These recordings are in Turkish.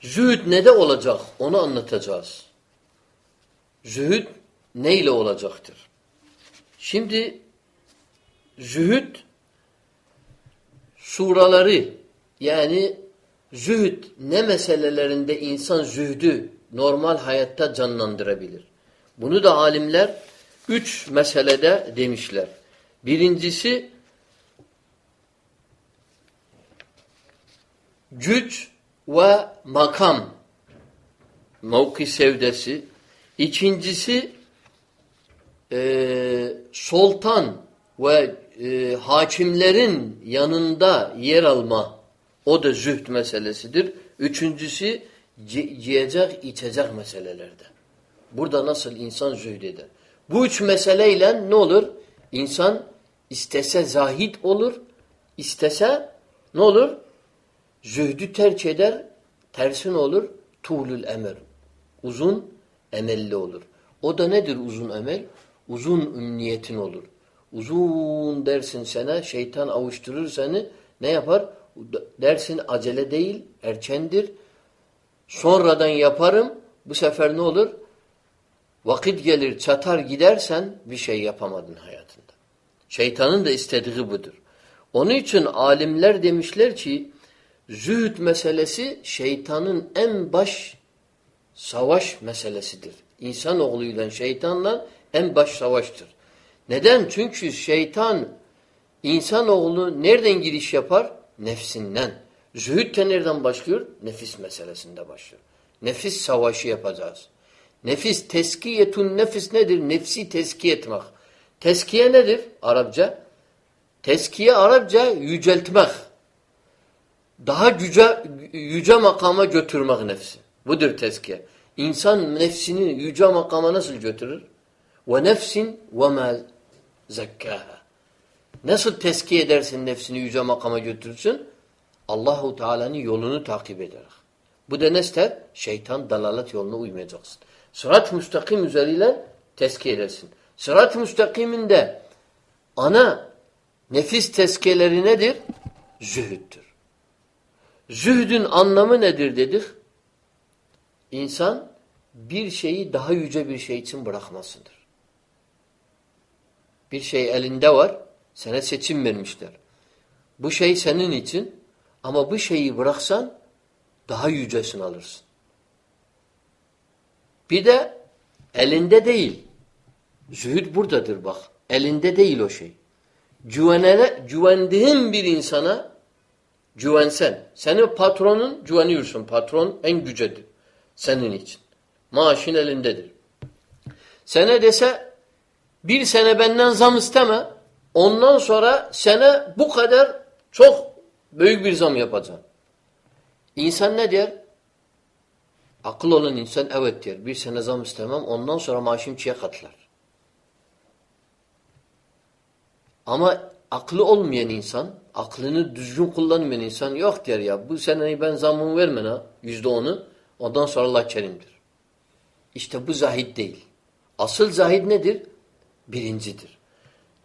Zühd ne de olacak onu anlatacağız. Zühd neyle olacaktır? Şimdi zühd suraları yani zühd ne meselelerinde insan zühdü normal hayatta canlandırabilir. Bunu da alimler üç meselede demişler. Birincisi güç ve makam mevki sevdesi. İkincisi e, sultan ve e, hakimlerin yanında yer alma o da zühd meselesidir. Üçüncüsü yiyecek içecek meselelerde. Burada nasıl insan zühd eder? Bu üç meseleyle ne olur? İnsan istese zahid olur, istese ne olur? Zühdü tercih eder, tersi ne olur? Tuğlül emel. Uzun emelli olur. O da nedir uzun emel? Uzun ümniyetin olur. Uzun dersin sana, şeytan avuşturur seni. Ne yapar? Dersin acele değil, erkendir. Sonradan yaparım. Bu sefer ne olur? Vakit gelir, çatar gidersen bir şey yapamadın hayatında. Şeytanın da istediği budur. Onun için alimler demişler ki zühd meselesi şeytanın en baş savaş meselesidir. İnsanoğluyla şeytanla en baş savaştır. Neden? Çünkü şeytan insanoğlu nereden giriş yapar? Nefsinden. Zühd de nereden başlıyor? Nefis meselesinde başlıyor. Nefis savaşı yapacağız. Nefis teskiyetun nefis nedir? Nefsi teskiye etmek. Teskiye nedir Arapça? Teskiye Arapça yüceltmek. Daha yüce, yüce makama götürmek nefsi. Budur teskiye. İnsan nefsini yüce makama nasıl götürür? Ve nefsin ve ma zekkaha. Nasıl teskiye edersin nefsini yüce makama götürürsün? Allahu Teala'nın yolunu takip ederek. Bu da ne? Şeytan dalalet yoluna uymayacaksın. Sırat-ı müstakim üzeriyle tezkiye edersin. Sırat-ı müstakiminde ana nefis tezkiyeleri nedir? Zühüttür. Zühdün anlamı nedir dedik? İnsan bir şeyi daha yüce bir şey için bırakmasıdır. Bir şey elinde var, sana seçim vermişler. Bu şey senin için ama bu şeyi bıraksan daha yücesini alırsın. Bir de elinde değil. Zühd buradadır bak. Elinde değil o şey. Güvenene, güvendiğin bir insana güvensen. Senin patronun güveniyorsun. Patron en gücedir. Senin için. Maaşın elindedir. Sene dese bir sene benden zam isteme. Ondan sonra sene bu kadar çok büyük bir zam yapacağım. İnsan ne der? Akıl olan insan evet der. Bir sene zam istemem. Ondan sonra maaşım çiğe katlar. Ama aklı olmayan insan, aklını düzgün kullanmayan insan yok der ya. Bu seneyi ben zammımı vermen ha. Yüzde onu. Ondan sonra Allah kerimdir. İşte bu zahid değil. Asıl zahid nedir? Birincidir.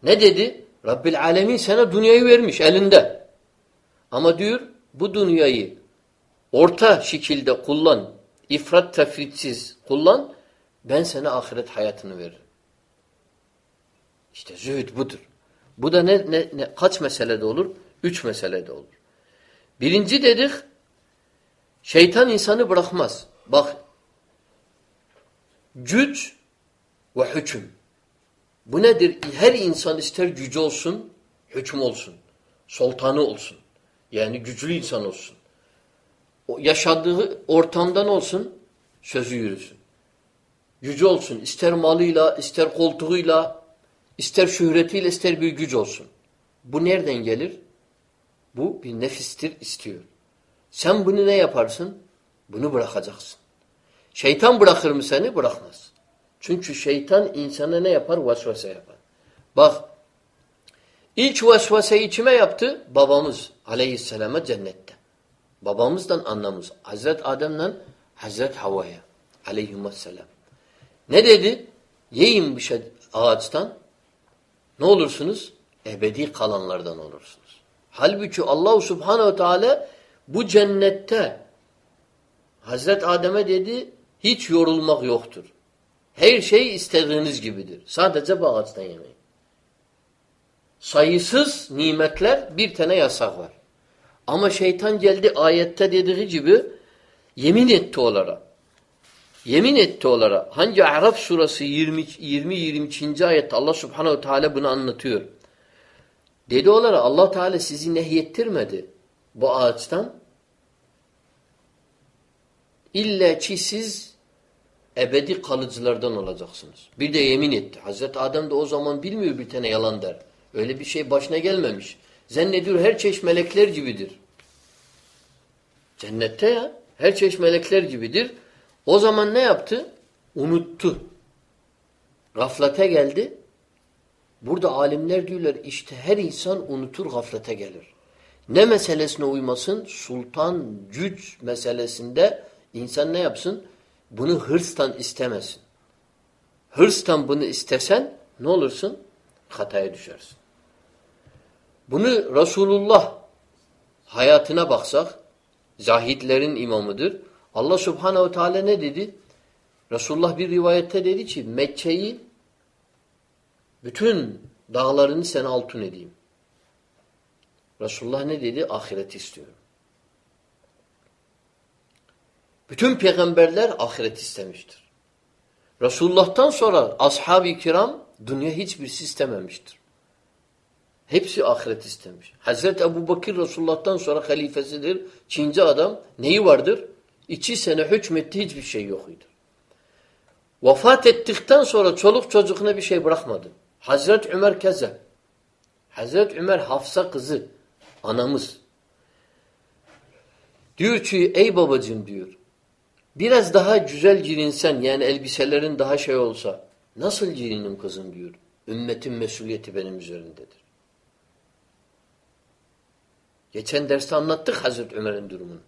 Ne dedi? Rabbil alemin sana dünyayı vermiş elinde. Ama diyor bu dünyayı orta şekilde kullan, ifrat tefritsiz kullan, ben sana ahiret hayatını veririm. İşte zühd budur. Bu da ne, ne, ne kaç meselede olur? Üç meselede olur. Birinci dedik, şeytan insanı bırakmaz. Bak, güç ve hüküm. Bu nedir? Her insan ister gücü olsun, hüküm olsun, sultanı olsun. Yani güçlü insan olsun. O yaşadığı ortamdan olsun, sözü yürüsün. Gücü olsun. ister malıyla, ister koltuğuyla, ister şöhretiyle, ister bir güç olsun. Bu nereden gelir? Bu bir nefistir, istiyor. Sen bunu ne yaparsın? Bunu bırakacaksın. Şeytan bırakır mı seni? Bırakmaz. Çünkü şeytan insana ne yapar? Vesvese yapar. Bak, ilk vesveseyi kime yaptı? Babamız aleyhisselama cennette. Babamızdan annamız. Hazret Adem'den Hazret Havva'ya aleyhisselam. Ne dedi? Yiyin bir şey ağaçtan. Ne olursunuz? Ebedi kalanlardan olursunuz. Halbuki Allah Subhanahu Teala bu cennette Hazret Adem'e dedi hiç yorulmak yoktur. Her şey istediğiniz gibidir. Sadece bu yemeyin. Sayısız nimetler bir tane yasak var. Ama şeytan geldi ayette dediği gibi yemin etti onlara. Yemin etti onlara. Hangi Araf surası 20-22. ayette Allah subhanehu teala bunu anlatıyor. Dedi onlara Allah Teala sizi nehyettirmedi bu ağaçtan. İlla ki siz ebedi kalıcılardan olacaksınız. Bir de yemin etti. Hazreti Adem de o zaman bilmiyor bir tane yalan der. Öyle bir şey başına gelmemiş. Zannediyor her çeşit melekler gibidir. Cennette ya. Her çeşit melekler gibidir. O zaman ne yaptı? Unuttu. Gaflete geldi. Burada alimler diyorlar işte her insan unutur gaflete gelir. Ne meselesine uymasın? Sultan, güç meselesinde insan ne yapsın? Bunu hırstan istemesin. Hırstan bunu istesen ne olursun? Hataya düşersin. Bunu Resulullah hayatına baksak zahitlerin imamıdır. Allah subhanehu teala ne dedi? Resulullah bir rivayette dedi ki Mekke'yi bütün dağlarını sen altın edeyim. Resulullah ne dedi? Ahiret istiyorum. Bütün peygamberler ahiret istemiştir. Resulullah'tan sonra ashab-ı kiram dünya hiçbirisi istememiştir. Hepsi ahiret istemiş. Hazreti Ebu Bakır Resulullah'tan sonra halifesidir. Çinci adam neyi vardır? İki sene hükmetti hiçbir şey yokuydu. Vefat ettikten sonra çoluk çocuğuna bir şey bırakmadı. Hazret Ömer keze. Hazret Ömer Hafsa kızı. Anamız. Diyor ki ey babacığım diyor. Biraz daha güzel girinsen yani elbiselerin daha şey olsa nasıl girinim kızım diyor. Ümmetin mesuliyeti benim üzerindedir. Geçen derste anlattık Hazreti Ömer'in durumunu.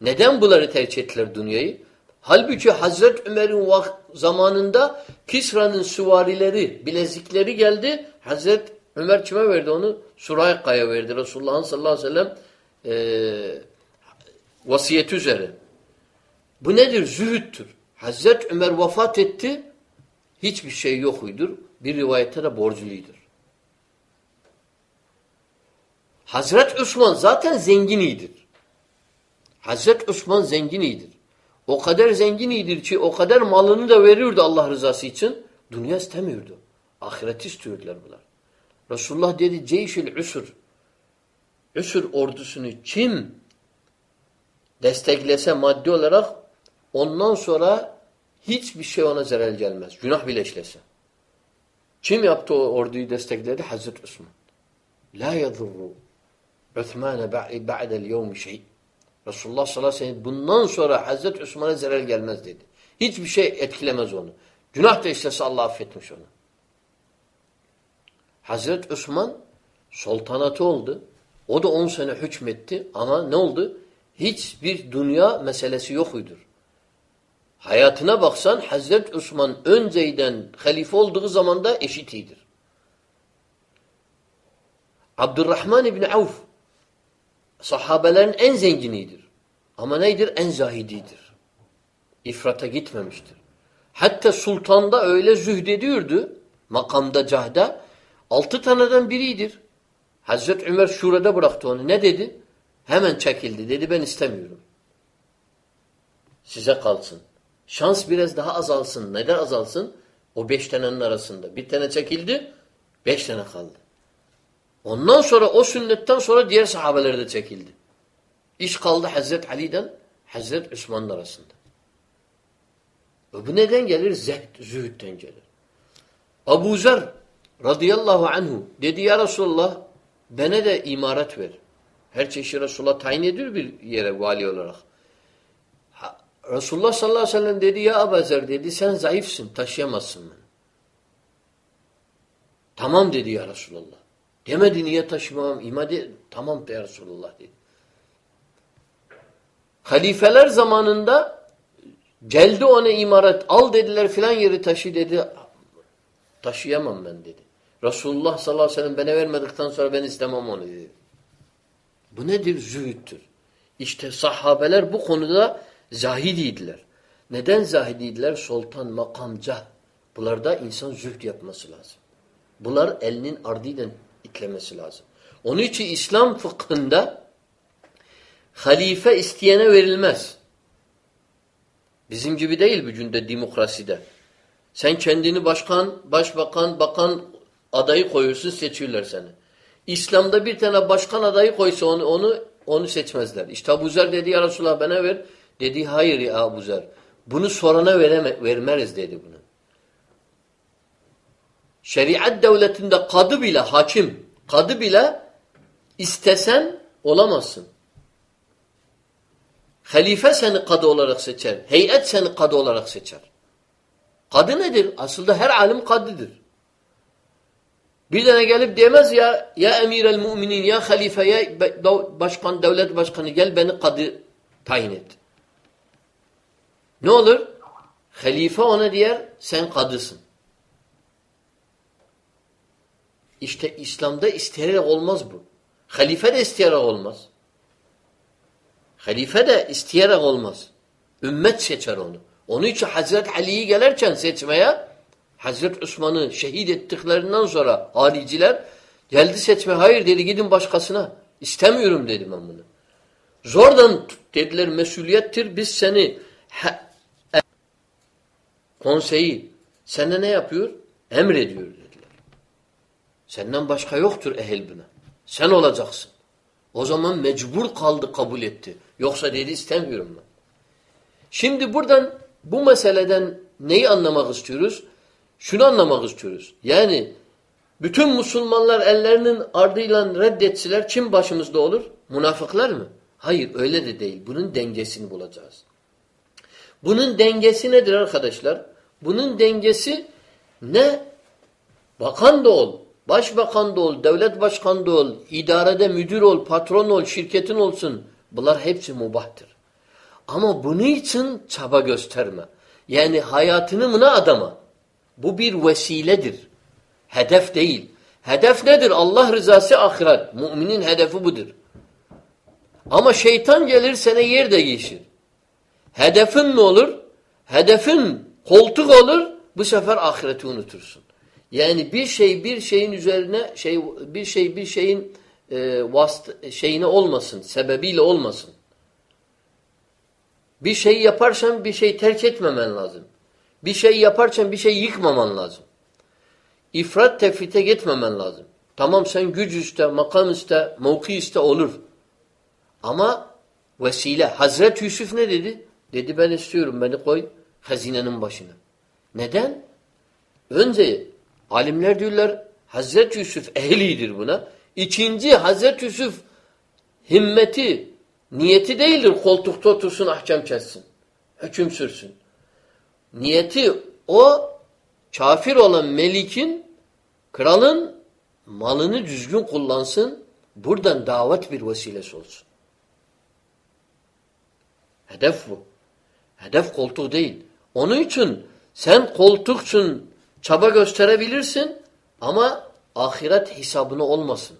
Neden bunları tercih ettiler dünyayı? Halbuki Hazreti Ömer'in zamanında Kisra'nın süvarileri, bilezikleri geldi. Hazreti Ömer kime verdi onu? Surayka'ya verdi. Resulullah'ın sallallahu aleyhi ve sellem e, vasiyeti üzere. Bu nedir? Zühüttür. Hazreti Ömer vefat etti. Hiçbir şey yokuydur. Bir rivayette de borculudur. Hazret Osman zaten zenginidir. Hazret Osman zenginidir. O kadar zenginidir ki o kadar malını da veriyordu Allah rızası için. Dünya istemiyordu. Ahireti istiyordular bunlar. Resulullah dedi Ceyşül Üsür. Üsür ordusunu kim desteklese maddi olarak ondan sonra hiçbir şey ona zarar gelmez. Günah bile işlese. Kim yaptı o orduyu destekledi? Hazreti Osman. La yadurru Osman'e ba'del yevmi şey. Resulullah sallallahu aleyhi ve sellem bundan sonra Hazreti Osman'a zarar gelmez dedi. Hiçbir şey etkilemez onu. Günah da işlese Allah affetmiş onu. Hazreti Osman sultanatı oldu. O da on sene hükmetti ama ne oldu? Hiçbir dünya meselesi yokuydur. Hayatına baksan Hazreti Osman önceyden halife olduğu zaman da eşitidir. Abdurrahman İbni Avf sahabelerin en zenginidir. Ama neydir? En zahididir. İfrata gitmemiştir. Hatta sultanda öyle zühdediyordu makamda cahda. Altı taneden biridir. Hazreti Ömer şurada bıraktı onu. Ne dedi? Hemen çekildi. Dedi ben istemiyorum. Size kalsın. Şans biraz daha azalsın. Neden azalsın? O beş tanenin arasında. Bir tane çekildi, beş tane kaldı. Ondan sonra o sünnetten sonra diğer sahabeler de çekildi. İş kaldı Hazret Ali'den Hazret Osman'ın arasında. Ve bu neden gelir? Zehd, zühütten gelir. Abu Zer radıyallahu anhu dedi ya Resulallah bana de imaret ver. Her çeşit Resulullah tayin ediyor bir yere vali olarak. Ha, Resulullah sallallahu aleyhi ve sellem dedi ya Abu Zer dedi sen zayıfsın taşıyamazsın beni. Tamam dedi ya Resulallah. Demedi niye taşımam? İmadi tamam ya Resulullah dedi. Halifeler zamanında geldi ona imaret al dediler filan yeri taşı dedi. Taşıyamam ben dedi. Resulullah sallallahu aleyhi ve sellem bana vermedikten sonra ben istemem onu dedi. Bu nedir? Zühüttür. İşte sahabeler bu konuda Zahidiydiler. Neden zahidiydiler? Sultan, makamca. Bunlarda insan zühd yapması lazım. Bunlar elinin ardıyla itlemesi lazım. Onun için İslam fıkhında halife isteyene verilmez. Bizim gibi değil gücünde demokraside. Sen kendini başkan, başbakan, bakan adayı koyuyorsun seçiyorlar seni. İslam'da bir tane başkan adayı koysa onu onu onu seçmezler. İşte Abu Zer dedi ya Resulallah bana ver. Dedi hayır ya Abu Zer. Bunu sorana vereme, vermeriz dedi bunu. Şeriat devletinde kadı bile hakim, kadı bile istesen olamazsın. Halife seni kadı olarak seçer. Heyet seni kadı olarak seçer. Kadı nedir? Aslında her alim kadıdır. Bir tane gelip demez ya ya emir el müminin ya halife ya başkan devlet başkanı gel beni kadı tayin et. Ne olur? Halife ona diyer sen kadısın. İşte İslam'da isteyerek olmaz bu. Halife de isteyerek olmaz. Halife de isteyerek olmaz. Ümmet seçer onu. Onun için Hazreti Ali'yi gelirken seçmeye Hazreti Osman'ı şehit ettiklerinden sonra hariciler geldi seçme. Hayır dedi gidin başkasına. İstemiyorum dedi ben bunu. Zordan dediler mesuliyettir. Biz seni konseyi sana ne yapıyor? Emrediyor. Senden başka yoktur ehil buna. Sen olacaksın. O zaman mecbur kaldı kabul etti. Yoksa dedi istemiyorum ben. Şimdi buradan bu meseleden neyi anlamak istiyoruz? Şunu anlamak istiyoruz. Yani bütün Müslümanlar ellerinin ardıyla reddetsiler kim başımızda olur? Münafıklar mı? Hayır öyle de değil. Bunun dengesini bulacağız. Bunun dengesi nedir arkadaşlar? Bunun dengesi ne? Bakan da ol, başbakan da ol, devlet başkanı da ol, idarede müdür ol, patron ol, şirketin olsun. Bunlar hepsi mubahtır. Ama bunun için çaba gösterme. Yani hayatını buna adama. Bu bir vesiledir. Hedef değil. Hedef nedir? Allah rızası ahiret. Müminin hedefi budur. Ama şeytan gelir sana yer de geçir. Hedefin ne olur? Hedefin koltuk olur. Bu sefer ahireti unutursun. Yani bir şey bir şeyin üzerine şey bir şey bir şeyin e, vast şeyine olmasın, sebebiyle olmasın. Bir şey yaparsan bir şey terk etmemen lazım. Bir şey yaparsan bir şey yıkmaman lazım. İfrat tefrite gitmemen lazım. Tamam sen güç iste, makam iste, mevki iste olur. Ama vesile. Hazreti Yusuf ne dedi? Dedi ben istiyorum beni koy hazinenin başına. Neden? Önce alimler diyorlar Hazreti Yusuf ehlidir buna. İkinci Hazreti Yusuf himmeti, niyeti değildir koltukta otursun ahkam kessin. Hüküm sürsün. Niyeti o kafir olan melikin, kralın malını düzgün kullansın. Buradan davet bir vesilesi olsun. Hedef bu. Hedef koltuk değil. Onun için sen koltuksun çaba gösterebilirsin ama ahiret hesabını olmasın.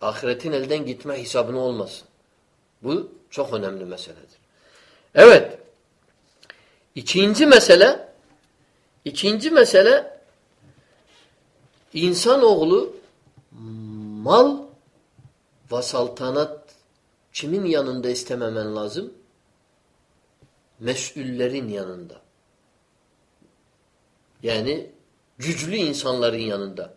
Ahiretin elden gitme hesabını olmasın. Bu çok önemli meseledir. Evet. İkinci mesele ikinci mesele insanoğlu mal ve saltanat kimin yanında istememen lazım? Mesullerin yanında. Yani güçlü insanların yanında.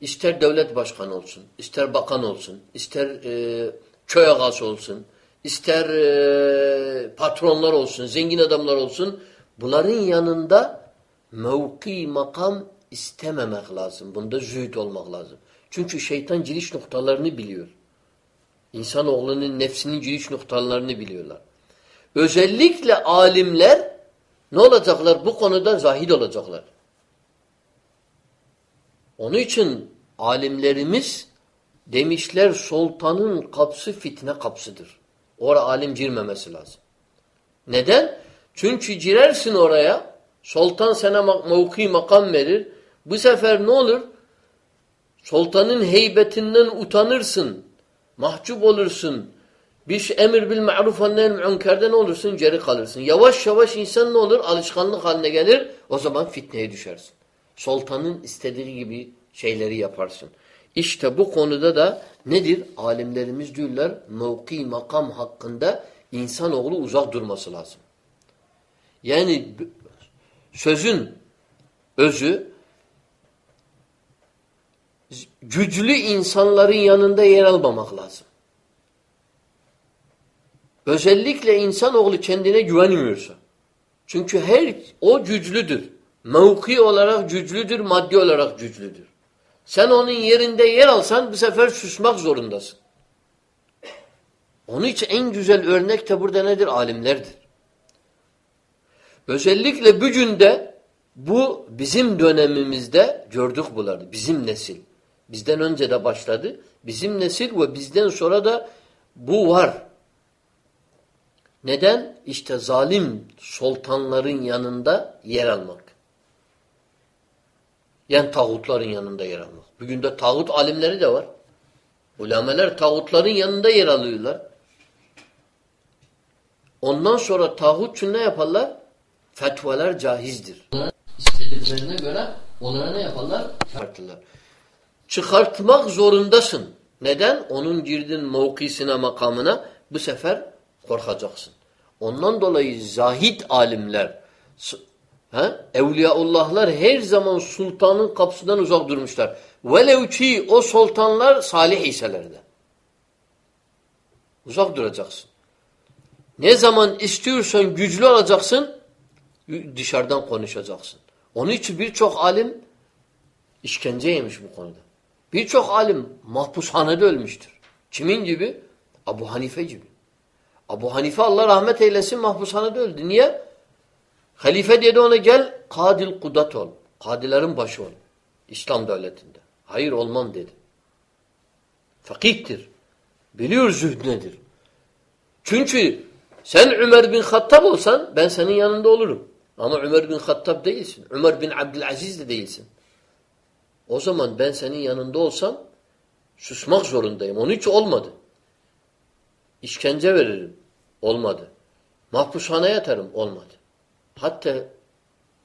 İster devlet başkanı olsun, ister bakan olsun, ister e, köy ağası olsun, ister e, patronlar olsun, zengin adamlar olsun. Bunların yanında mevki, makam istememek lazım. Bunda zühd olmak lazım. Çünkü şeytan giriş noktalarını biliyor. İnsanoğlunun nefsinin giriş noktalarını biliyorlar. Özellikle alimler ne olacaklar? Bu konuda zahid olacaklar. Onun için alimlerimiz demişler sultanın kapısı fitne kapsıdır. Oraya alim girmemesi lazım. Neden? Çünkü girersin oraya sultan sana mevki makam verir. Bu sefer ne olur? Sultanın heybetinden utanırsın. Mahcup olursun. Bir şey, emir bil ma'ruf nehy münkerden olursun geri kalırsın. Yavaş yavaş insan ne olur? Alışkanlık haline gelir. O zaman fitneye düşersin. Sultanın istediği gibi şeyleri yaparsın. İşte bu konuda da nedir? Alimlerimiz diyorlar mevki makam hakkında insanoğlu uzak durması lazım. Yani sözün özü güçlü insanların yanında yer almamak lazım. Özellikle insanoğlu kendine güvenmiyorsa. Çünkü her o güçlüdür. Mevki olarak güçlüdür, maddi olarak güçlüdür. Sen onun yerinde yer alsan bu sefer susmak zorundasın. Onun için en güzel örnek de burada nedir? Alimlerdir. Özellikle bugün bu bizim dönemimizde gördük bunları. Bizim nesil. Bizden önce de başladı. Bizim nesil ve bizden sonra da bu var. Neden? İşte zalim sultanların yanında yer almak. Yani tağutların yanında yer almak. Bugün de tağut alimleri de var. Ulemeler tağutların yanında yer alıyorlar. Ondan sonra tağut için ne yaparlar? Fetvalar cahizdir. İstediklerine göre onlara ne yaparlar? Çıkartırlar. Çıkartmak zorundasın. Neden? Onun girdin mevkisine, makamına bu sefer korkacaksın. Ondan dolayı zahid alimler, he? evliyaullahlar her zaman sultanın kapısından uzak durmuşlar. Velev ki o sultanlar salih iselerdi. Uzak duracaksın. Ne zaman istiyorsan güçlü olacaksın, dışarıdan konuşacaksın. Onun için birçok alim işkence yemiş bu konuda. Birçok alim mahpushanede ölmüştür. Kimin gibi? Abu Hanife gibi. Abu Hanife Allah rahmet eylesin mahpushanede öldü. Niye? Halife dedi ona gel kadil kudat ol. Kadilerin başı ol. İslam devletinde. Hayır olmam dedi. Fakihtir. Biliyor zühd nedir. Çünkü sen Ömer bin Hattab olsan ben senin yanında olurum. Ama Ömer bin Hattab değilsin. Ömer bin Abdülaziz de değilsin. O zaman ben senin yanında olsam susmak zorundayım. Onun için olmadı. İşkence veririm. Olmadı. Mahpushaneye yatarım. Olmadı. Hatta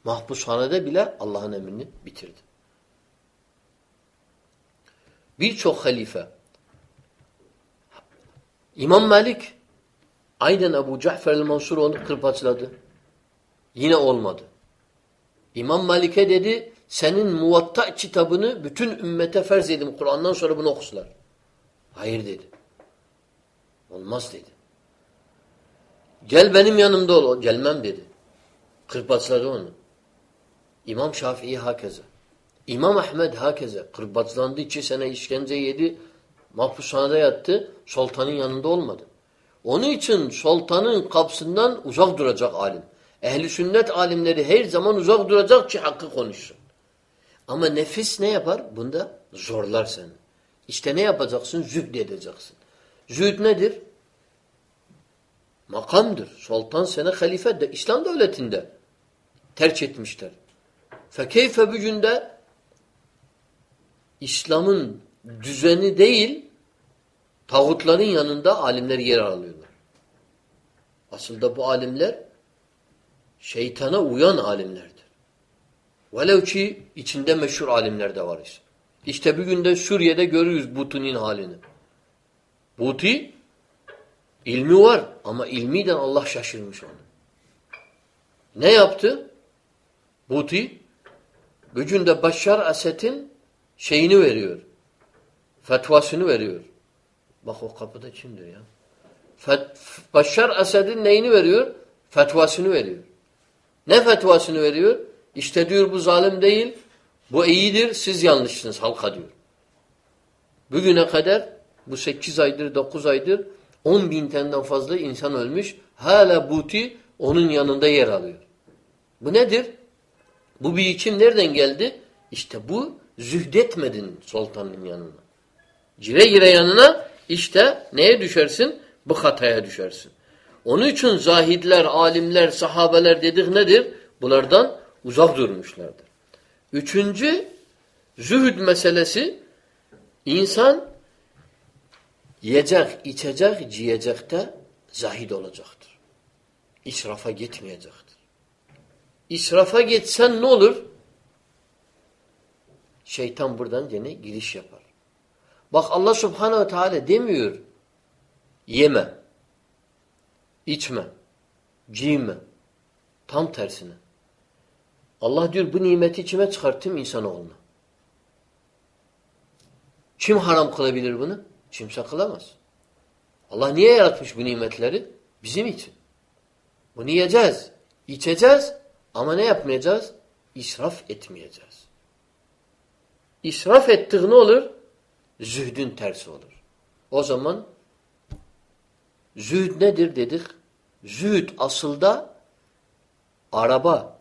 mahpushanede bile Allah'ın emrini bitirdi. Birçok halife İmam Malik aynen Ebu Cafer el-Mansur onu kırpaçladı. Yine olmadı. İmam Malik'e dedi senin muvatta kitabını bütün ümmete ferz edim. Kur'an'dan sonra bunu okusular. Hayır dedi. Olmaz dedi. Gel benim yanımda ol. Gelmem dedi. Kırbaçladı onu. İmam Şafii hakeza. İmam Ahmed hakeza. Kırbaçlandı. iki sene işkence yedi. Mahpushanede yattı. Sultanın yanında olmadı. Onun için sultanın kapısından uzak duracak alim. Ehli sünnet alimleri her zaman uzak duracak ki hakkı konuşsun. Ama nefis ne yapar? Bunda zorlar seni. İşte ne yapacaksın? Zühd edeceksin. Zühd nedir? Makamdır. Sultan sene halife de İslam devletinde terk etmişler. Fekeyfe bücünde İslam'ın düzeni değil tağutların yanında alimler yer alıyorlar. Aslında bu alimler şeytana uyan alimlerdir. Velev ki içinde meşhur alimler de var. İşte bugün de Suriye'de görüyoruz Buti'nin halini. Buti ilmi var ama ilmiden Allah şaşırmış onu. Ne yaptı? Buti bugün de Başar Esed'in şeyini veriyor. Fetvasını veriyor. Bak o kapıda kimdir ya? Fet, Başar Esed'in neyini veriyor? Fetvasını veriyor. Ne fetvasını veriyor? İşte diyor bu zalim değil, bu iyidir, siz yanlışsınız halka diyor. Bugüne kadar bu sekiz aydır, dokuz aydır on bin taneden fazla insan ölmüş. Hala Buti onun yanında yer alıyor. Bu nedir? Bu bir biçim nereden geldi? İşte bu zühdetmedin sultanın yanına. Gire gire yanına işte neye düşersin? Bu hataya düşersin. Onun için zahidler, alimler, sahabeler dedik nedir? Bunlardan uzak durmuşlardır. Üçüncü zühd meselesi insan Yiyecek, içecek, ciyecek de zahid olacaktır. İsrafa gitmeyecektir. İsrafa geçsen ne olur? Şeytan buradan gene giriş yapar. Bak Allah subhanehu teala demiyor yeme, içme, giyme. Tam tersine. Allah diyor bu nimeti kime çıkarttım? İnsanoğluna. Kim haram kılabilir bunu? Kimse kılamaz. Allah niye yaratmış bu nimetleri? Bizim için. Bunu yiyeceğiz, içeceğiz ama ne yapmayacağız? İsraf etmeyeceğiz. İsraf ettik ne olur? Zühdün tersi olur. O zaman zühd nedir dedik? Zühd asılda araba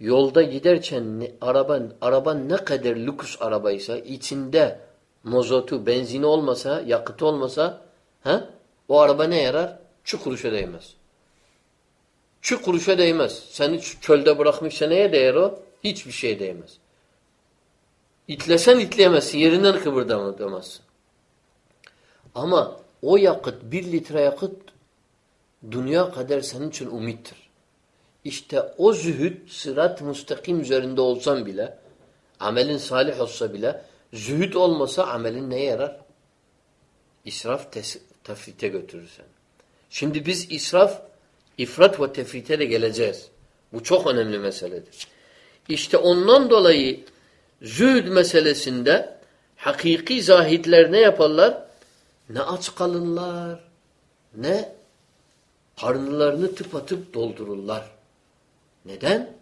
yolda giderken ne, araba, araba ne kadar lüks arabaysa içinde mozotu, benzini olmasa, yakıtı olmasa he, o araba ne yarar? Şu kuruşa değmez. Şu kuruşa değmez. Seni çölde bırakmışsa neye değer o? Hiçbir şeye değmez. İtlesen itleyemezsin. Yerinden kıpırdamazsın. Ama o yakıt, bir litre yakıt dünya kadar senin için umittir. İşte o zühd sırat müstakim üzerinde olsan bile amelin salih olsa bile zühd olmasa amelin neye yarar? İsraf tefrite götürür seni. Şimdi biz israf, ifrat ve tefrite de geleceğiz. Bu çok önemli meseledir. İşte ondan dolayı zühd meselesinde hakiki zahidler ne yaparlar? Ne aç kalırlar, ne karnlarını tıpatıp doldururlar. Neden?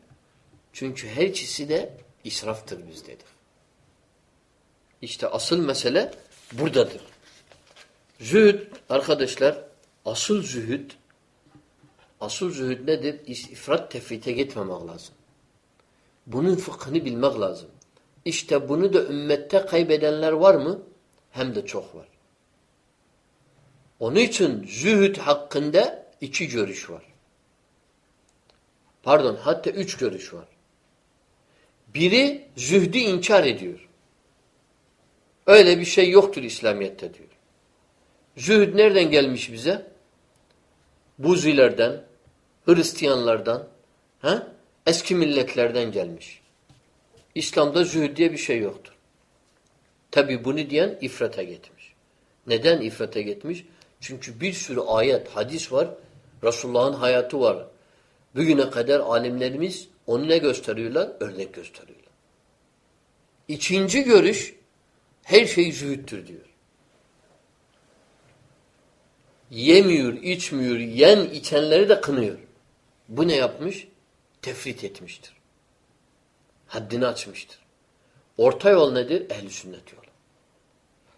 Çünkü her ikisi de israftır bizdedir. İşte asıl mesele buradadır. Zühd arkadaşlar, asıl zühd asıl zühd nedir? İfrat tefrite gitmemek lazım. Bunun fıkhını bilmek lazım. İşte bunu da ümmette kaybedenler var mı? Hem de çok var. Onun için zühd hakkında iki görüş var. Pardon hatta üç görüş var. Biri zühdü inkar ediyor. Öyle bir şey yoktur İslamiyet'te diyor. Zühd nereden gelmiş bize? Buzilerden, Hristiyanlardan, ha? eski milletlerden gelmiş. İslam'da zühd diye bir şey yoktur. Tabi bunu diyen ifrata gitmiş. Neden ifrata gitmiş? Çünkü bir sürü ayet, hadis var. Resulullah'ın hayatı var. Bugüne kadar alimlerimiz onu ne gösteriyorlar? Örnek gösteriyorlar. İkinci görüş her şey zühüttür diyor. Yemiyor, içmiyor, yen içenleri de kınıyor. Bu ne yapmış? Tefrit etmiştir. Haddini açmıştır. Orta yol nedir? Ehl-i sünnet yolu.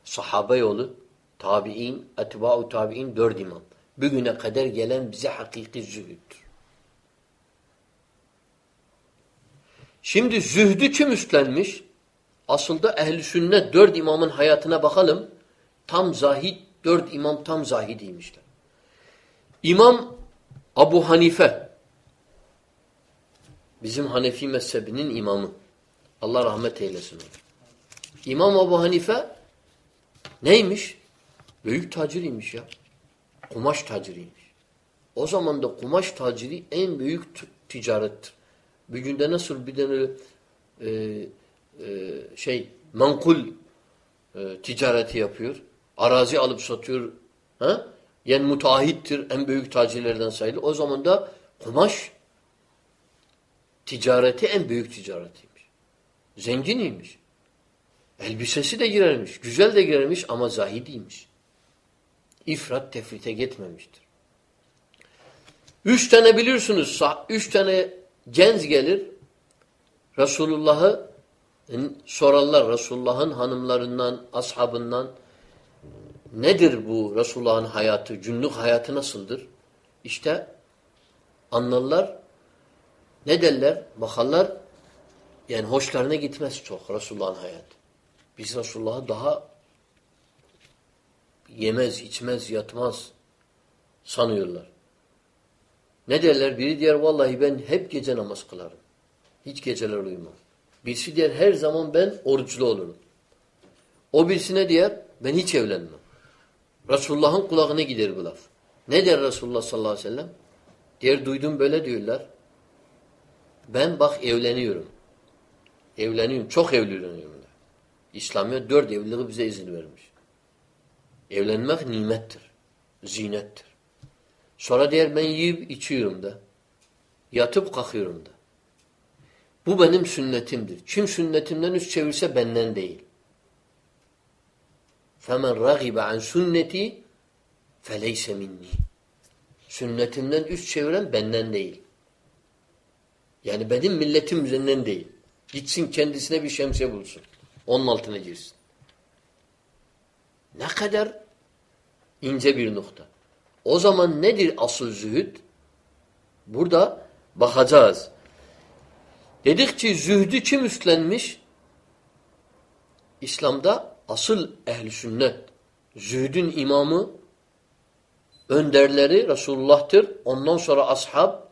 Sahabe yolu, tabi'in, etba'u tabi'in dört imam. Bugüne kadar gelen bize hakiki zühüttür. Şimdi zühdü kim üstlenmiş? Aslında ehli sünnet dört imamın hayatına bakalım. Tam zahid, dört imam tam zahidiymişler. İmam Abu Hanife bizim Hanefi mezhebinin imamı. Allah rahmet eylesin. İmam Abu Hanife neymiş? Büyük taciriymiş ya. Kumaş taciriymiş. O zaman da kumaş taciri en büyük ticarettir. Bir günde nasıl bir tane e, e, şey mankul e, ticareti yapıyor. Arazi alıp satıyor. Ha? Yani mutahittir. En büyük tacirlerden sayılır. O zaman da kumaş ticareti en büyük ticaretiymiş. Zenginiymiş. Elbisesi de girermiş. Güzel de girermiş ama zahidiymiş. İfrat tefrite gitmemiştir. Üç tane biliyorsunuz. Üç tane genç gelir. Resulullah'ı sorarlar. Resulullah'ın hanımlarından, ashabından nedir bu Resulullah'ın hayatı, günlük hayatı nasıldır? İşte anlarlar. Ne derler? Bakarlar. Yani hoşlarına gitmez çok Resulullah'ın hayatı. Biz Resulullah'ı daha yemez, içmez, yatmaz sanıyorlar. Ne derler? Biri diyor vallahi ben hep gece namaz kılarım. Hiç geceler uyumam. Birisi diyor her zaman ben oruçlu olurum. O birisi ne diyor? Ben hiç evlenmem. Resulullah'ın kulağına gider bu laf. Ne der Resulullah sallallahu aleyhi ve sellem? Diğer duydum böyle diyorlar. Ben bak evleniyorum. Evleniyorum. Çok evleniyorum. İslamiyet dört evliliği bize izin vermiş. Evlenmek nimettir. Zinettir. Sonra diğer ben yiyip içiyorum da. Yatıp kalkıyorum da. Bu benim sünnetimdir. Kim sünnetimden üst çevirse benden değil. فَمَنْ رَغِبَ عَنْ sünneti فَلَيْسَ minni. Sünnetimden üst çeviren benden değil. Yani benim milletim üzerinden değil. Gitsin kendisine bir şemsiye bulsun. Onun altına girsin. Ne kadar ince bir nokta. O zaman nedir asıl zühd? Burada bakacağız. Dedik ki zühdü kim üstlenmiş? İslam'da asıl ehli sünnet. Zühdün imamı önderleri Resulullah'tır. Ondan sonra ashab,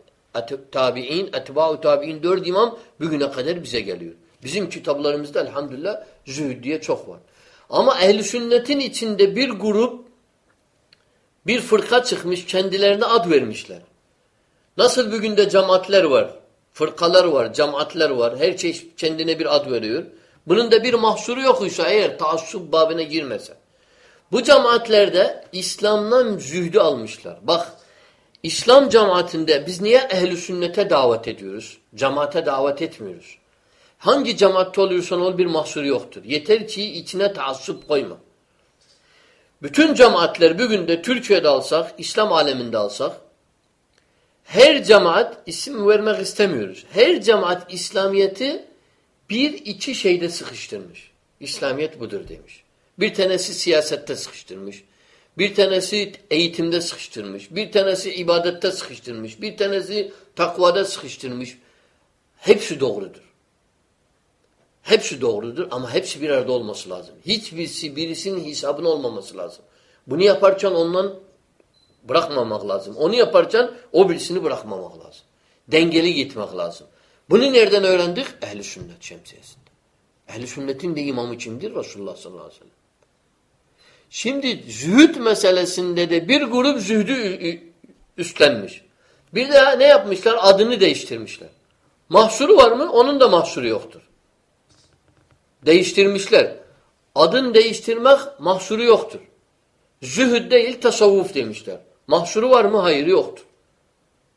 tabi'in, etba'u tabi'in dört imam bugüne kadar bize geliyor. Bizim kitaplarımızda elhamdülillah zühd diye çok var. Ama ehli sünnetin içinde bir grup bir fırka çıkmış kendilerine ad vermişler. Nasıl bugün de cemaatler var, fırkalar var, cemaatler var. Her şey kendine bir ad veriyor. Bunun da bir mahsuru yokuysa eğer taassup babine girmese. Bu cemaatlerde İslam'dan zühdü almışlar. Bak İslam cemaatinde biz niye ehli sünnete davet ediyoruz? Cemaate davet etmiyoruz. Hangi cemaatte oluyorsan ol bir mahsur yoktur. Yeter ki içine taassup koyma. Bütün cemaatler bugün de Türkiye'de alsak, İslam aleminde alsak, her cemaat, isim vermek istemiyoruz. Her cemaat İslamiyet'i bir iki şeyde sıkıştırmış. İslamiyet budur demiş. Bir tanesi siyasette sıkıştırmış. Bir tanesi eğitimde sıkıştırmış. Bir tanesi ibadette sıkıştırmış. Bir tanesi takvada sıkıştırmış. Hepsi doğrudur. Hepsi doğrudur ama hepsi bir arada olması lazım. Hiçbirisi birisinin hesabına olmaması lazım. Bunu yaparken ondan bırakmamak lazım. Onu yaparken o birisini bırakmamak lazım. Dengeli gitmek lazım. Bunu nereden öğrendik? Ehli sünnet şemsiyesinde. Ehli sünnetin de imamı kimdir? Resulullah sallallahu aleyhi ve sellem. Şimdi zühd meselesinde de bir grup zühdü üstlenmiş. Bir de ne yapmışlar? Adını değiştirmişler. Mahsuru var mı? Onun da mahsuru yoktur. Değiştirmişler. Adın değiştirmek mahsuru yoktur. Zühd değil tasavvuf demişler. Mahsuru var mı? Hayır yoktur.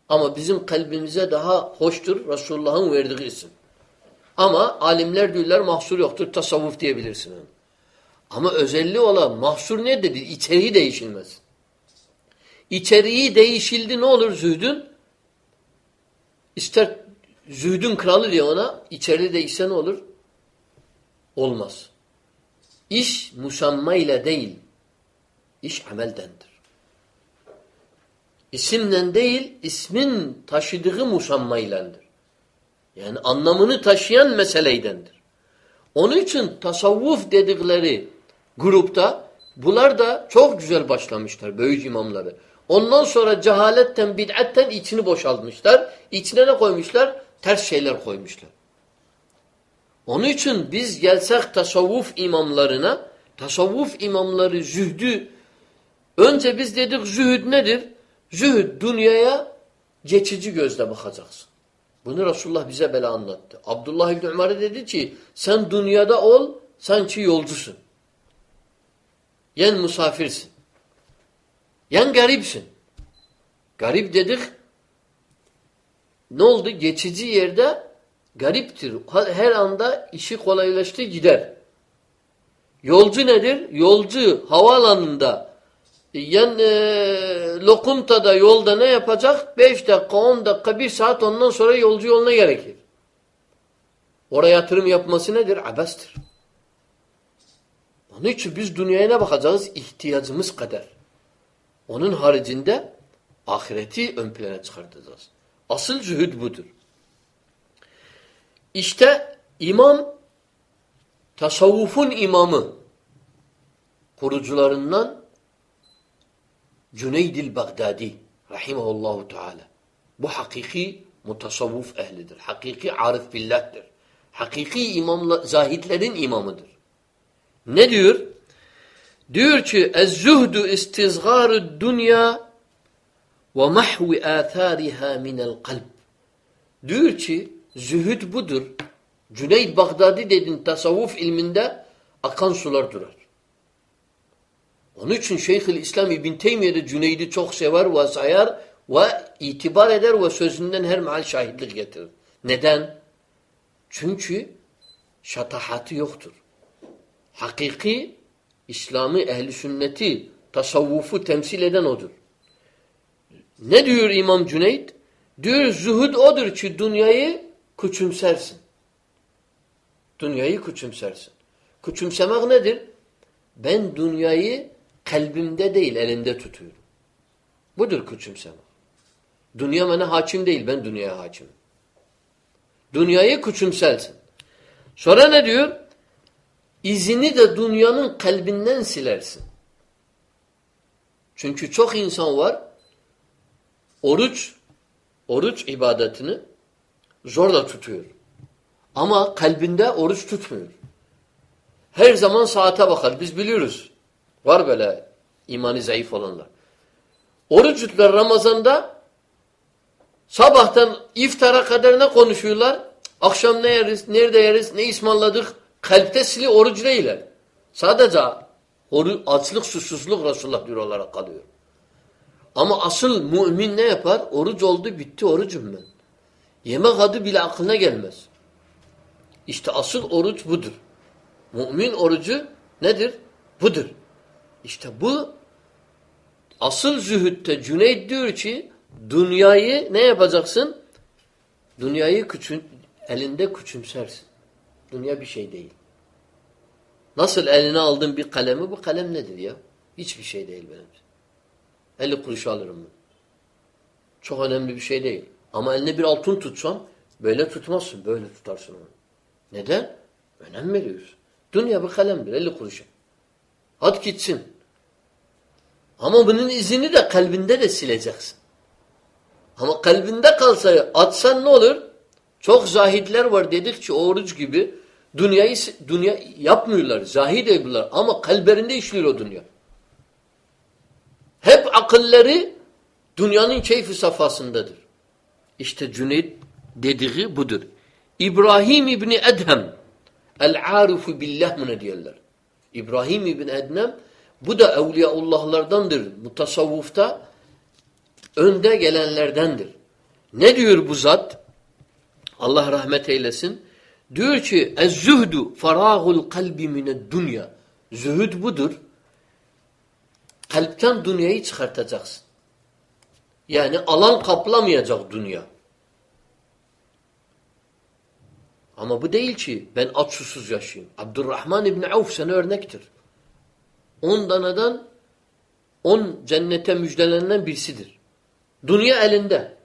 Ama bizim kalbimize daha hoştur Resulullah'ın verdiği isim. Ama alimler diyorlar mahsur yoktur tasavvuf diyebilirsin. Ama özelliği olan mahsur ne dedi? İçeriği değişilmez. İçeriği değişildi ne olur zühdün? İster zühdün kralı diye ona içeriği değişse ne olur? Olmaz. İş musammayla değil. İş ameldendir. İsimle değil, ismin taşıdığı musammaylendir. Yani anlamını taşıyan meseleydendir. Onun için tasavvuf dedikleri grupta bunlar da çok güzel başlamışlar büyük imamları. Ondan sonra cehaletten, bid'atten içini boşaltmışlar. İçine ne koymuşlar? Ters şeyler koymuşlar. Onun için biz gelsek tasavvuf imamlarına, tasavvuf imamları zühdü, önce biz dedik zühd nedir? Zühd dünyaya geçici gözle bakacaksın. Bunu Resulullah bize böyle anlattı. Abdullah İbni Ömer'e dedi ki sen dünyada ol sanki yolcusun. Yen misafirsin. Yen garipsin. Garip dedik ne oldu? Geçici yerde gariptir. Her anda işi kolaylaştı gider. Yolcu nedir? Yolcu havaalanında yan e, lokuntada yolda ne yapacak? Beş dakika, on dakika, bir saat ondan sonra yolcu yoluna gerekir. Oraya yatırım yapması nedir? Abestir. Onun için biz dünyaya ne bakacağız? İhtiyacımız kadar. Onun haricinde ahireti ön plana çıkartacağız. Asıl zühd budur. İşte imam tasavvufun imamı kurucularından Cüneydil Bagdadi rahimahullahu teala. Bu hakiki mutasavvuf ehlidir. Hakiki arif billah'tir. Hakiki imamla, zahidlerin imamıdır. Ne diyor? Diyor ki ez-zuhdu istizgaru dünya ve mahvi athariha minel kalb. Diyor ki zühd budur. Cüneyd Bagdadi dedin tasavvuf ilminde akan sular durar. Onun için Şeyhül İslam İbn Teymiye de Cüneyd'i çok sever ve sayar ve itibar eder ve sözünden her mahal şahitlik getirir. Neden? Çünkü şatahatı yoktur. Hakiki İslam'ı, ehli sünneti, tasavvufu temsil eden odur. Ne diyor İmam Cüneyd? Diyor zuhud odur ki dünyayı küçümsersin. Dünyayı küçümsersin. Küçümsemek nedir? Ben dünyayı kalbimde değil elinde tutuyorum. Budur küçümsemek. Dünya bana hakim değil, ben dünyaya hakimim. Dünyayı küçümsersin. Sonra ne diyor? İzini de dünyanın kalbinden silersin. Çünkü çok insan var, oruç, oruç ibadetini zorla tutuyor. Ama kalbinde oruç tutmuyor. Her zaman saate bakar. Biz biliyoruz. Var böyle imanı zayıf olanlar. Oruç tutular Ramazan'da sabahtan iftara kadar ne konuşuyorlar? Akşam ne yeriz, nerede yeriz, ne ismarladık? Kalpte sili oruç değiller. Sadece açlık, susuzluk Resulullah diyor olarak kalıyor. Ama asıl mümin ne yapar? Oruç oldu, bitti orucum ben. Yemek adı bile aklına gelmez. İşte asıl oruç budur. Mümin orucu nedir? Budur. İşte bu asıl zühütte Cüneyd diyor ki dünyayı ne yapacaksın? Dünyayı küçün, elinde küçümsersin. Dünya bir şey değil. Nasıl eline aldın bir kalemi bu kalem nedir ya? Hiçbir şey değil benim. 50 kuruş alırım ben. Çok önemli bir şey değil. Ama eline bir altın tutsan böyle tutmazsın. Böyle tutarsın onu. Neden? Önem veriyorsun. Dünya bir kalemdir. 50 kuruşa. At gitsin. Ama bunun izini de kalbinde de sileceksin. Ama kalbinde kalsa atsan ne olur? Çok zahidler var dedikçe oruç gibi dünyayı dünya yapmıyorlar. Zahid ediyorlar ama kalplerinde işliyor o dünya. Hep akılları dünyanın keyfi safhasındadır. İşte Cüneyd dediği budur. İbrahim İbni Edhem El-Arifu billah mı ne diyorlar? İbrahim İbni Edhem bu da evliyaullahlardandır. Mutasavvufta önde gelenlerdendir. Ne diyor bu zat? Allah rahmet eylesin. Diyor ki Ez-zühdü faragul kalbi mined dünya. Zühd budur. Kalpten dünyayı çıkartacaksın. Yani alan kaplamayacak dünya. Ama bu değil ki ben aç susuz yaşayayım. Abdurrahman İbni Avf sana örnektir. On danadan on cennete müjdelenen birisidir. Dünya elinde.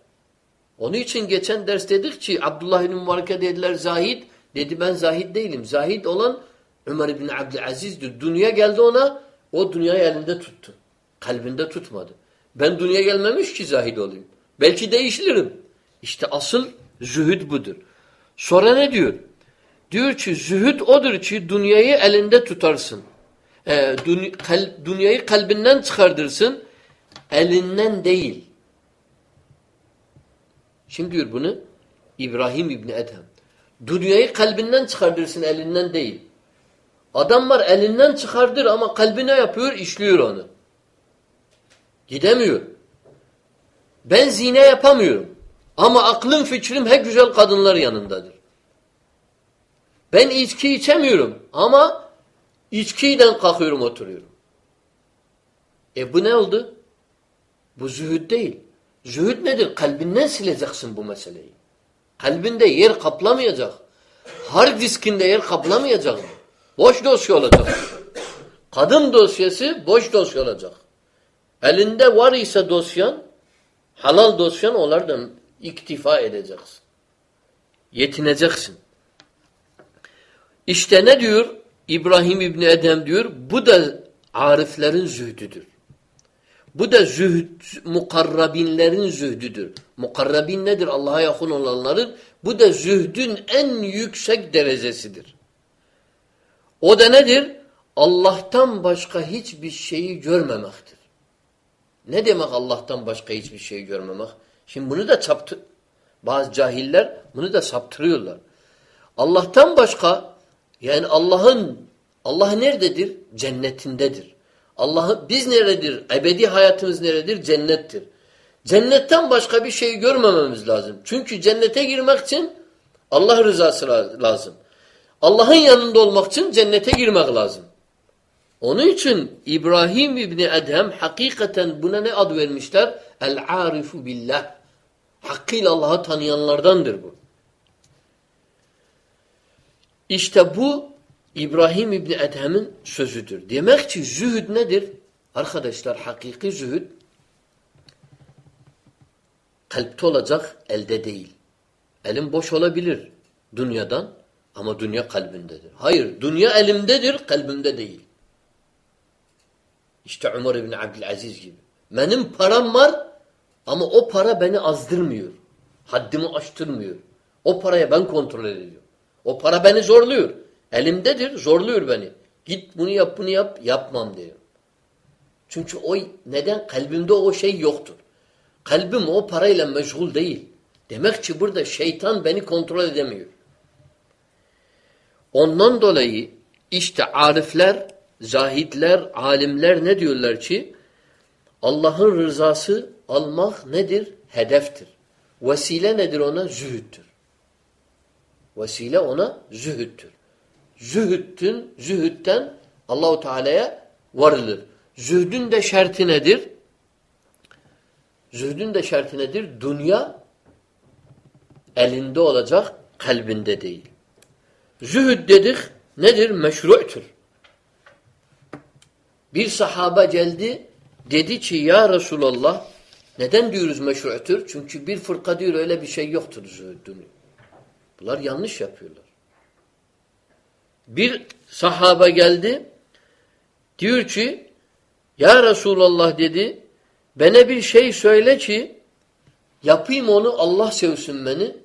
Onun için geçen ders dedik ki Abdullah İbni Mübarek'e dediler zahid. Dedi ben zahid değilim. Zahid olan Ömer İbni Abdülaziz'dir. Dünya geldi ona o dünyayı elinde tuttu. Kalbinde tutmadı. Ben dünya gelmemiş ki zahid olayım. Belki değişilirim. İşte asıl zühd budur. Sonra ne diyor? Diyor ki zühd odur ki dünyayı elinde tutarsın. Ee, düny kal dünyayı kalbinden çıkardırsın. Elinden değil. Şimdi diyor bunu İbrahim İbni Edhem. Dünyayı kalbinden çıkardırsın elinden değil. Adam var elinden çıkardır ama kalbine yapıyor işliyor onu. Gidemiyor. Ben zine yapamıyorum. Ama aklım fikrim hep güzel kadınlar yanındadır. Ben içki içemiyorum ama içkiden kalkıyorum oturuyorum. E bu ne oldu? Bu zühd değil. Zühd nedir? Kalbinden sileceksin bu meseleyi. Kalbinde yer kaplamayacak. Hard diskinde yer kaplamayacak. Boş dosya olacak. Kadın dosyası boş dosya olacak. Elinde var ise dosyan, halal dosyan onlardan iktifa edeceksin. Yetineceksin. İşte ne diyor? İbrahim İbni Edem diyor, bu da ariflerin zühdüdür. Bu da zühd, mukarrabinlerin zühdüdür. Mukarrabin nedir? Allah'a yakın olanların. Bu da zühdün en yüksek derecesidir. O da nedir? Allah'tan başka hiçbir şeyi görmemektir. Ne demek Allah'tan başka hiçbir şeyi görmemek? Şimdi bunu da çaptı. Bazı cahiller bunu da saptırıyorlar. Allah'tan başka yani Allah'ın Allah nerededir? Cennetindedir. Allah'ı biz neredir? Ebedi hayatımız neredir? Cennettir. Cennetten başka bir şey görmememiz lazım. Çünkü cennete girmek için Allah rızası lazım. Allah'ın yanında olmak için cennete girmek lazım. Onun için İbrahim İbni Edhem hakikaten buna ne ad vermişler? El-arifu billah. Hakkıyla Allah'ı tanıyanlardandır bu. İşte bu İbrahim İbni Edhem'in sözüdür. Demek ki zühd nedir? Arkadaşlar hakiki zühd kalpte olacak, elde değil. Elin boş olabilir dünyadan ama dünya kalbindedir. Hayır, dünya elimdedir, kalbimde değil. İşte Umar İbni Abdülaziz gibi. Benim param var ama o para beni azdırmıyor. Haddimi aştırmıyor. O paraya ben kontrol ediyorum. O para beni zorluyor. Elimdedir, zorluyor beni. Git bunu yap, bunu yap, yapmam diyor. Çünkü o neden? Kalbimde o şey yoktur. Kalbim o parayla meşgul değil. Demek ki burada şeytan beni kontrol edemiyor. Ondan dolayı işte arifler, zahidler, alimler ne diyorlar ki? Allah'ın rızası almak nedir? Hedeftir. Vesile nedir ona? Zühüttür. Vesile ona zühüttür. Zühüttün, zühütten Allahu Teala'ya varılır. Zühdün de şerti nedir? Zühdün de şerti nedir? Dünya elinde olacak, kalbinde değil. Zühd dedik nedir? Meşru'tur. Bir sahaba geldi dedi ki ya Resulallah neden diyoruz meşru'tur? Çünkü bir fırka diyor öyle bir şey yoktur zühdün. Bunlar yanlış yapıyorlar. Bir sahaba geldi diyor ki ya Resulallah dedi bana bir şey söyle ki yapayım onu Allah sevsin beni.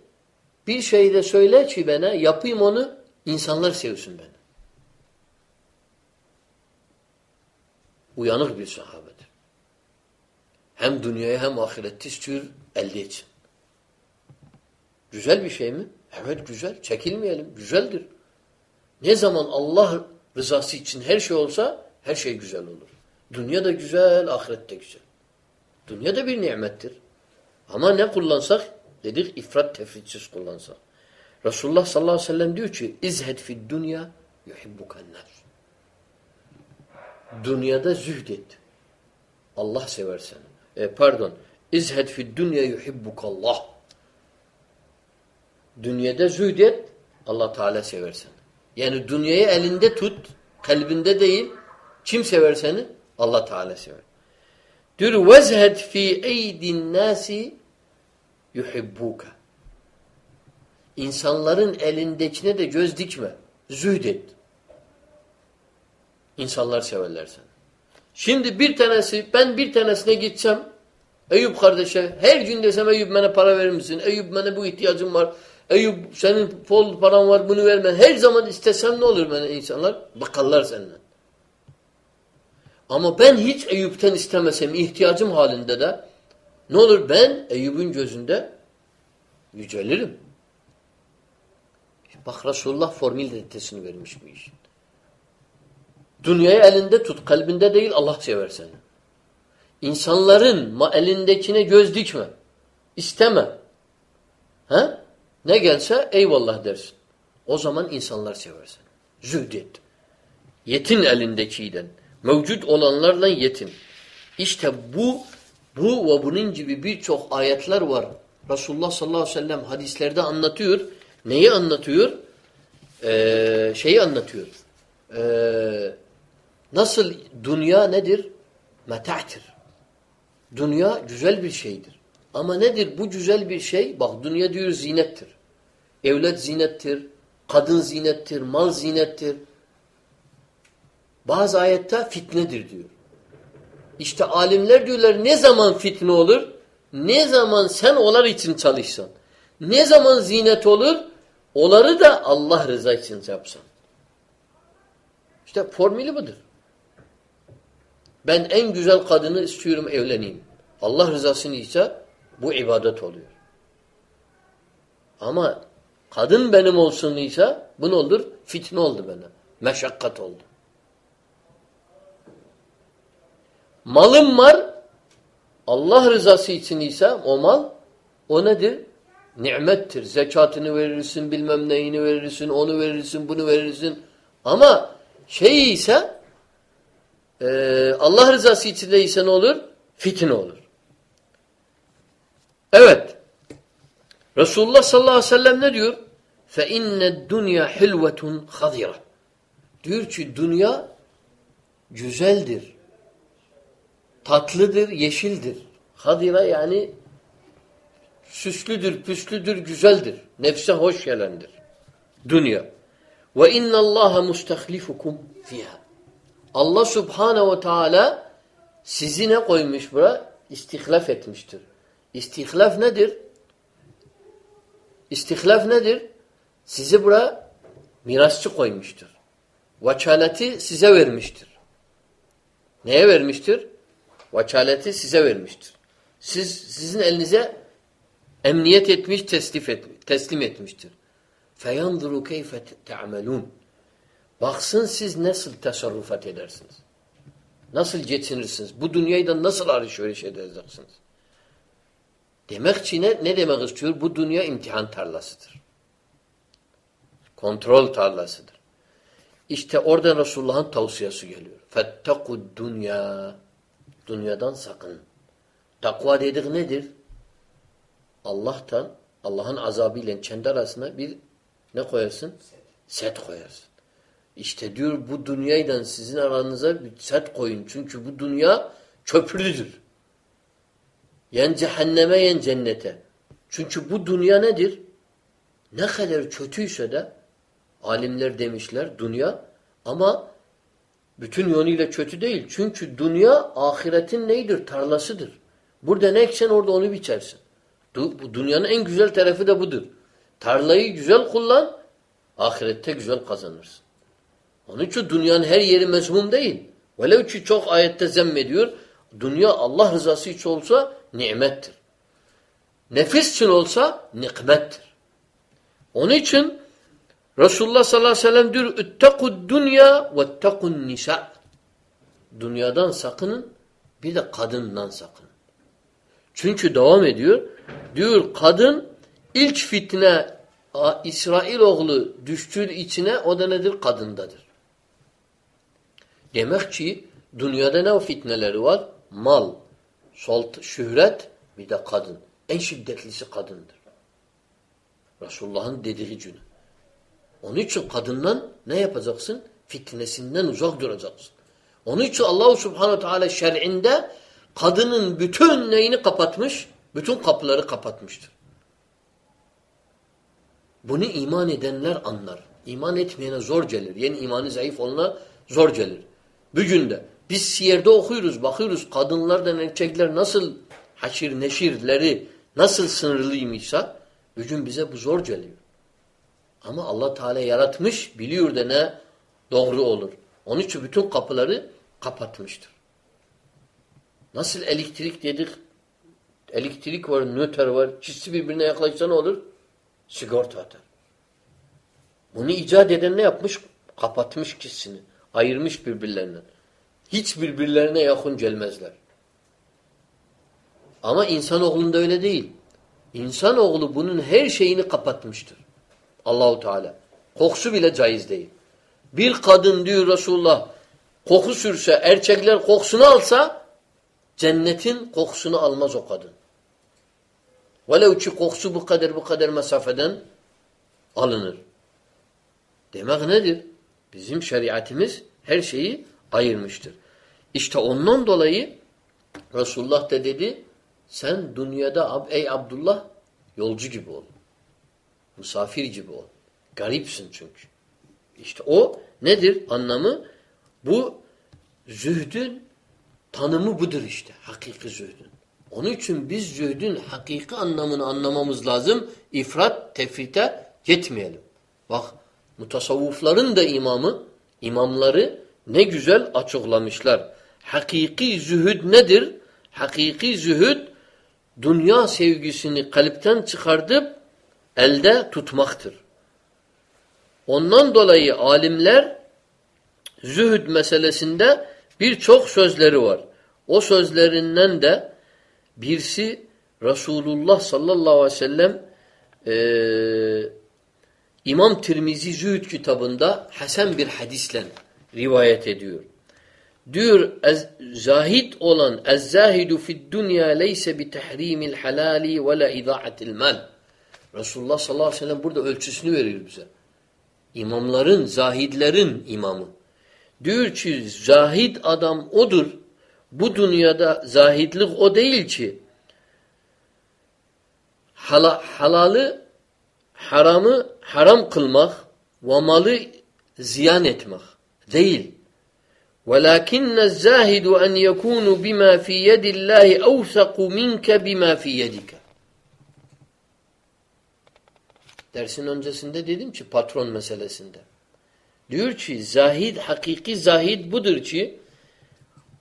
Bir şey de söyle ki bana yapayım onu insanlar sevsin beni. Uyanık bir sahabedir. Hem dünyaya hem ahirette istiyor elde etsin. Güzel bir şey mi? Evet güzel. Çekilmeyelim. Güzeldir. Ne zaman Allah rızası için her şey olsa her şey güzel olur. Dünya da güzel, ahiret de güzel. Dünya da bir nimettir. Ama ne kullansak? Dedik ifrat tefritsiz kullansak. Resulullah sallallahu aleyhi ve sellem diyor ki izhed fid dünya yuhibbukannar. Dünyada zühd et. Allah sever seni. E, pardon. İzhed fid dünya yuhibbukallah. Dünyada zühd et. Allah Teala sever seni. Yani dünyayı elinde tut. Kalbinde değil. Kim sever seni? Allah Teala sever. Diyor vezhed fi eydin nasi yuhibbuka. İnsanların elindekine de göz dikme. Zühd et. İnsanlar severler seni. Şimdi bir tanesi, ben bir tanesine gitsem, Eyüp kardeşe, her gün desem Eyüp bana para verir misin? Eyüp bana bu ihtiyacım var. Eyüp senin bol paran var bunu verme. Her zaman istesem ne olur bana insanlar? Bakarlar senden. Ama ben hiç Eyüp'ten istemesem ihtiyacım halinde de ne olur ben Eyüp'ün gözünde yücelirim. Bak Resulullah formül dettesini vermiş bu işin. Dünyayı elinde tut, kalbinde değil Allah sever seni. İnsanların elindekine göz dikme. İsteme. Ha? Ne gelse eyvallah dersin. O zaman insanlar sever seni. Zühd et. Yetin elindekiyden. Mevcut olanlarla yetin. İşte bu bu ve bunun gibi birçok ayetler var. Resulullah sallallahu aleyhi ve sellem hadislerde anlatıyor. Neyi anlatıyor? Ee, şeyi anlatıyor. Ee, nasıl dünya nedir? Meta'tir. Dünya güzel bir şeydir. Ama nedir bu güzel bir şey? Bak dünya diyor zinettir. Evlet zinettir, kadın zinettir, mal zinettir. Bazı ayette fitnedir diyor. İşte alimler diyorlar ne zaman fitne olur? Ne zaman sen onlar için çalışsan. Ne zaman zinet olur? Onları da Allah rıza için yapsan. İşte formülü budur. Ben en güzel kadını istiyorum evleneyim. Allah rızasını ise bu ibadet oluyor. Ama kadın benim olsun ise bu ne olur? Fitne oldu bana. Meşakkat oldu. Malım var Allah rızası için ise o mal o nedir? Nimettir. Zekatını verirsin, bilmem neyini verirsin, onu verirsin, bunu verirsin. Ama şey ise e, Allah rızası içinde ise ne olur? Fitne olur. Evet. Resulullah sallallahu aleyhi ve sellem ne diyor? فَاِنَّ الدُّنْيَا حِلْوَةٌ خَذِرَةٌ Diyor ki dünya güzeldir. Tatlıdır, yeşildir. Hadira yani süslüdür, püslüdür, güzeldir. Nefse hoş gelendir. Dünya. Ve inna Allaha mustahlifukum fiha. Allah Subhanahu ve Teala sizi ne koymuş bura? İstihlaf etmiştir. İstihlaf nedir? İstihlaf nedir? Sizi bura mirasçı koymuştur. Vakaleti size vermiştir. Neye vermiştir? Vakaleti size vermiştir. Siz sizin elinize emniyet etmiş, teslif et, teslim etmiştir. Feyanduru keyfe te'amelun. Baksın siz nasıl tasarrufat edersiniz. Nasıl geçinirsiniz? Bu dünyayı da nasıl arışveriş edeceksiniz? Demek ki ne, ne demek istiyor? Bu dünya imtihan tarlasıdır. Kontrol tarlasıdır. İşte oradan Resulullah'ın tavsiyesi geliyor. Fettekud dünya. Dünyadan sakın. Takva dedik nedir? Allah'tan, Allah'ın azabıyla kendi arasına bir ne koyarsın? Set, set koyarsın. İşte diyor bu dünyayla sizin aranıza bir set koyun. Çünkü bu dünya köprüdür. Yen cehenneme yen cennete. Çünkü bu dünya nedir? Ne kadar kötüyse de alimler demişler dünya ama bütün yönüyle kötü değil. Çünkü dünya ahiretin neydir? Tarlasıdır. Burada ne eksen orada onu biçersin. Bu dünyanın en güzel tarafı da budur. Tarlayı güzel kullan, ahirette güzel kazanırsın. Onun için dünyanın her yeri mezmum değil. Velev ki çok ayette zemmediyor Dünya Allah rızası için olsa nimettir. Nefis için olsa nikmettir. Onun için Resulullah sallallahu aleyhi ve sellem diyor اِتَّقُوا dünya وَاتَّقُوا nisa. Dünyadan sakının bir de kadından sakının. Çünkü devam ediyor. Diyor kadın ilk fitne İsrail oğlu düştüğü içine o da nedir? Kadındadır. Demek ki dünyada ne fitneleri var? Mal, solt, şöhret bir de kadın. En şiddetlisi kadındır. Resulullah'ın dediği cümle. Onun için kadından ne yapacaksın? Fitnesinden uzak duracaksın. Onun için Allah Subhanahu Teala şer'inde kadının bütün neyini kapatmış? Bütün kapıları kapatmıştır. Bunu iman edenler anlar. İman etmeyene zor gelir. Yani imanı zayıf olana zor gelir. Bugün de biz siyerde okuyoruz, bakıyoruz kadınlardan erkekler nasıl haşir neşirleri nasıl sınırlıymışsa bugün bize bu zor geliyor. Ama Allah Teala yaratmış, biliyor da ne doğru olur. Onun için bütün kapıları kapatmıştır. Nasıl elektrik dedik? Elektrik var, nöter var. Çizsi birbirine yaklaşsa ne olur? Sigorta atar. Bunu icat eden ne yapmış? Kapatmış kişisini. Ayırmış birbirlerinden. Hiç birbirlerine yakın gelmezler. Ama insanoğlunda öyle değil. İnsanoğlu bunun her şeyini kapatmıştır. Allahu Teala. Kokusu bile caiz değil. Bir kadın diyor Resulullah koku sürse, erkekler kokusunu alsa cennetin kokusunu almaz o kadın. Velev ki kokusu bu kadar bu kadar mesafeden alınır. Demek nedir? Bizim şeriatimiz her şeyi ayırmıştır. İşte ondan dolayı Resulullah da dedi sen dünyada ey Abdullah yolcu gibi ol. Misafir gibi ol. Garipsin çünkü. İşte o nedir anlamı? Bu zühdün tanımı budur işte. Hakiki zühdün. Onun için biz zühdün hakiki anlamını anlamamız lazım. İfrat, tefrite yetmeyelim. Bak mutasavvufların da imamı İmamları ne güzel açıklamışlar. Hakiki zühd nedir? Hakiki zühd dünya sevgisini kalpten çıkartıp elde tutmaktır. Ondan dolayı alimler zühd meselesinde birçok sözleri var. O sözlerinden de birisi Resulullah sallallahu aleyhi ve sellem e, İmam Tirmizi Zühd kitabında Hasan bir hadisle rivayet ediyor. Diyor zahid olan ez-zahidu fid dunya leyse bi tahrimil halali ve la idaatil mal. Resulullah sallallahu aleyhi ve sellem burada ölçüsünü veriyor bize. İmamların, zahidlerin imamı. Diyor ki zahid adam odur. Bu dünyada zahidlik o değil ki. Hala, halalı, haramı haram kılmak ve malı ziyan etmek değil. وَلَكِنَّ الزَّاهِدُ أَنْ يَكُونُ بِمَا فِي يَدِ اللّٰهِ أَوْثَقُ مِنْكَ بِمَا فِي يَدِكَ Dersin öncesinde dedim ki patron meselesinde. Diyor ki zahid, hakiki zahid budur ki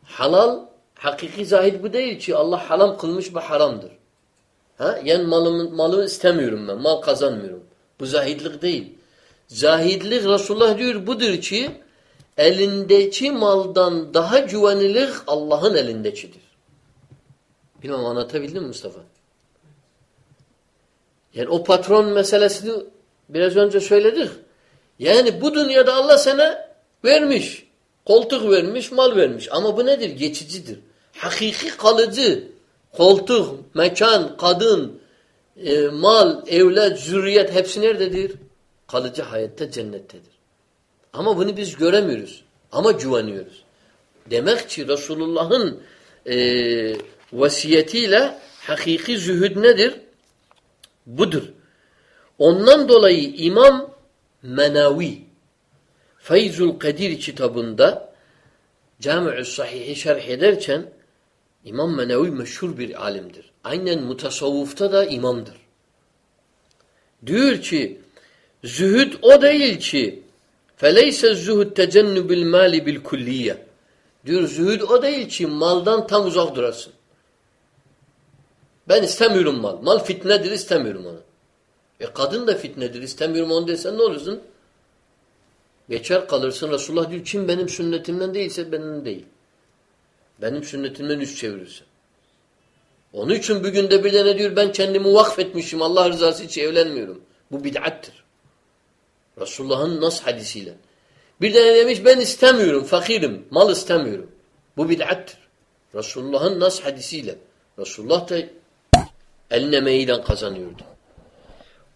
halal, hakiki zahid bu değil ki Allah halam kılmış ve haramdır. Ha? Yani malımı, malı istemiyorum ben, mal kazanmıyorum. Bu zahidlik değil. Zahidlik Resulullah diyor budur ki elindeki maldan daha güvenilir Allah'ın elindekidir. Bilmem anlatabildim mi Mustafa? Yani o patron meselesini biraz önce söyledik. Yani bu dünyada Allah sana vermiş. Koltuk vermiş, mal vermiş. Ama bu nedir? Geçicidir. Hakiki kalıcı. Koltuk, mekan, kadın, e, mal, evlat, zürriyet hepsi nerededir? Kalıcı hayatta cennettedir. Ama bunu biz göremiyoruz. Ama güveniyoruz. Demek ki Resulullah'ın e, vasiyetiyle hakiki zühud nedir? Budur. Ondan dolayı İmam Menavi Feyzul Kadir kitabında Cami-ü Sahih'i şerh ederken İmam Menavi meşhur bir alimdir. Aynen mutasavvufta da imamdır. Diyor ki zühud o değil ki zühud tecennübil mali bil kulliye. Diyor zühud o değil ki maldan tam uzak durasın. Ben istemiyorum mal. Mal fitnedir istemiyorum onu. E kadın da fitnedir istemiyorum onu desen ne olursun? Geçer kalırsın. Resulullah diyor kim benim sünnetimden değilse benim değil. Benim sünnetimden üst çevirirse. Onun için bugün de bir ne diyor ben kendimi vakfetmişim Allah rızası için evlenmiyorum. Bu bid'attir. Resulullah'ın nas hadisiyle. Bir de ne demiş ben istemiyorum fakirim mal istemiyorum. Bu bid'attir. Resulullah'ın nas hadisiyle. Resulullah da eline meyilen kazanıyordu.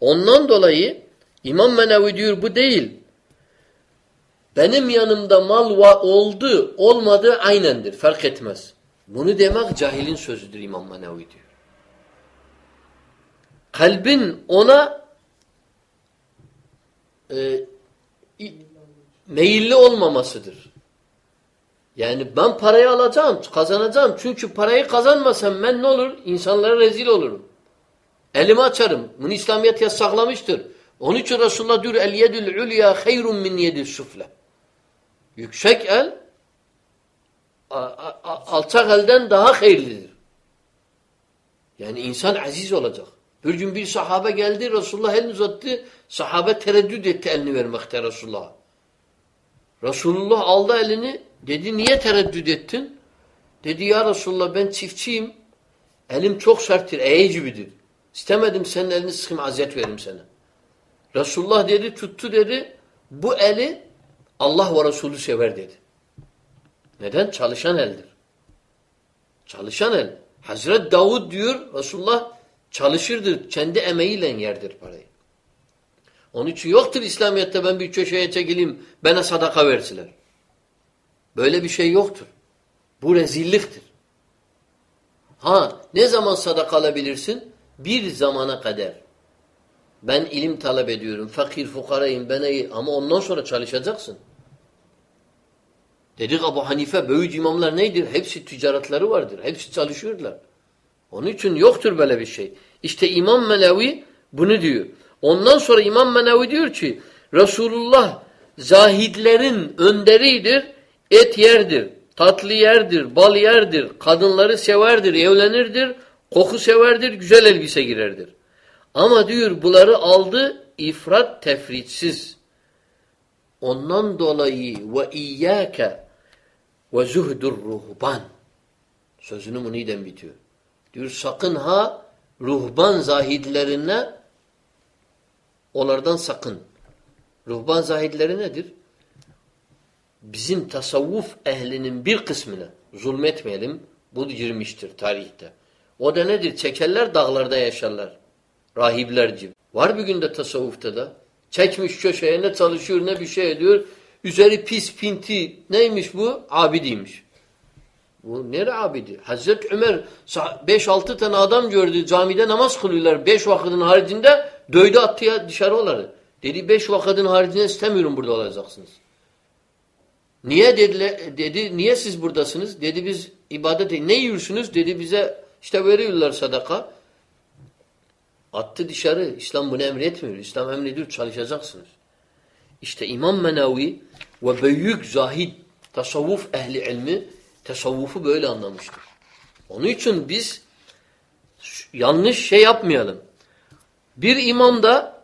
Ondan dolayı İmam Menevi diyor bu değil. Benim yanımda mal oldu, olmadı aynendir. Fark etmez. Bunu demek cahilin sözüdür İmam Manevi diyor. Kalbin ona e, meyilli olmamasıdır. Yani ben parayı alacağım, kazanacağım. Çünkü parayı kazanmasam ben ne olur? İnsanlara rezil olurum. Elimi açarım. Bunu İslamiyet yasaklamıştır. Onun için Resulullah diyor el yedül ulya hayrun min yedil sufle. Yüksek el alçak elden daha hayırlıdır. Yani insan aziz olacak. Bir gün bir sahabe geldi, Resulullah elini uzattı. Sahabe tereddüt etti elini vermekte Resulullah'a. Resulullah aldı elini, dedi niye tereddüt ettin? Dedi ya Resulullah ben çiftçiyim. Elim çok serttir, eğe gibidir. İstemedim senin elini sıkayım, aziyet veririm sana. Resulullah dedi, tuttu dedi, bu eli Allah ve Resulü sever dedi. Neden? Çalışan eldir. Çalışan el. Hazret Davud diyor Resulullah çalışırdır. Kendi emeğiyle yerdir parayı. Onun için yoktur İslamiyet'te ben bir köşeye çekileyim bana sadaka versiler. Böyle bir şey yoktur. Bu rezilliktir. Ha ne zaman sadaka alabilirsin? Bir zamana kadar. Ben ilim talep ediyorum. Fakir fukarayım ben iyi. Ama ondan sonra çalışacaksın. Dedik Abu Hanife büyük imamlar neydir? Hepsi ticaretleri vardır. Hepsi çalışıyorlar. Onun için yoktur böyle bir şey. İşte İmam Melevi bunu diyor. Ondan sonra İmam Menevi diyor ki Resulullah zahidlerin önderidir. Et yerdir, tatlı yerdir, bal yerdir, kadınları severdir, evlenirdir, koku severdir, güzel elbise girerdir. Ama diyor bunları aldı ifrat tefritsiz. Ondan dolayı ve iyyâke ve zuhdur ruhban. Sözünü bu neden bitiyor? Diyor sakın ha ruhban zahidlerine onlardan sakın. Ruhban zahidleri nedir? Bizim tasavvuf ehlinin bir kısmına zulmetmeyelim. Bu girmiştir tarihte. O da nedir? Çekerler dağlarda yaşarlar. Rahipler gibi. Var bir günde tasavvufta da. Çekmiş köşeye ne çalışıyor ne bir şey ediyor. Üzeri pis pinti. Neymiş bu? Abidiymiş. Bu nere abidi? Hazreti Ömer 5-6 tane adam gördü. Camide namaz kılıyorlar. 5 vakitin haricinde dövdü attı ya dışarı onları. Dedi 5 vakitin haricinde istemiyorum burada olacaksınız. Niye dediler, dedi niye siz buradasınız? Dedi biz ibadet Ne yiyorsunuz? Dedi bize işte veriyorlar sadaka. Attı dışarı. İslam bunu emretmiyor. İslam emrediyor çalışacaksınız. İşte İmam Menavi ve büyük zahid tasavvuf ehli ilmi tasavvufu böyle anlamıştır. Onun için biz yanlış şey yapmayalım. Bir imam da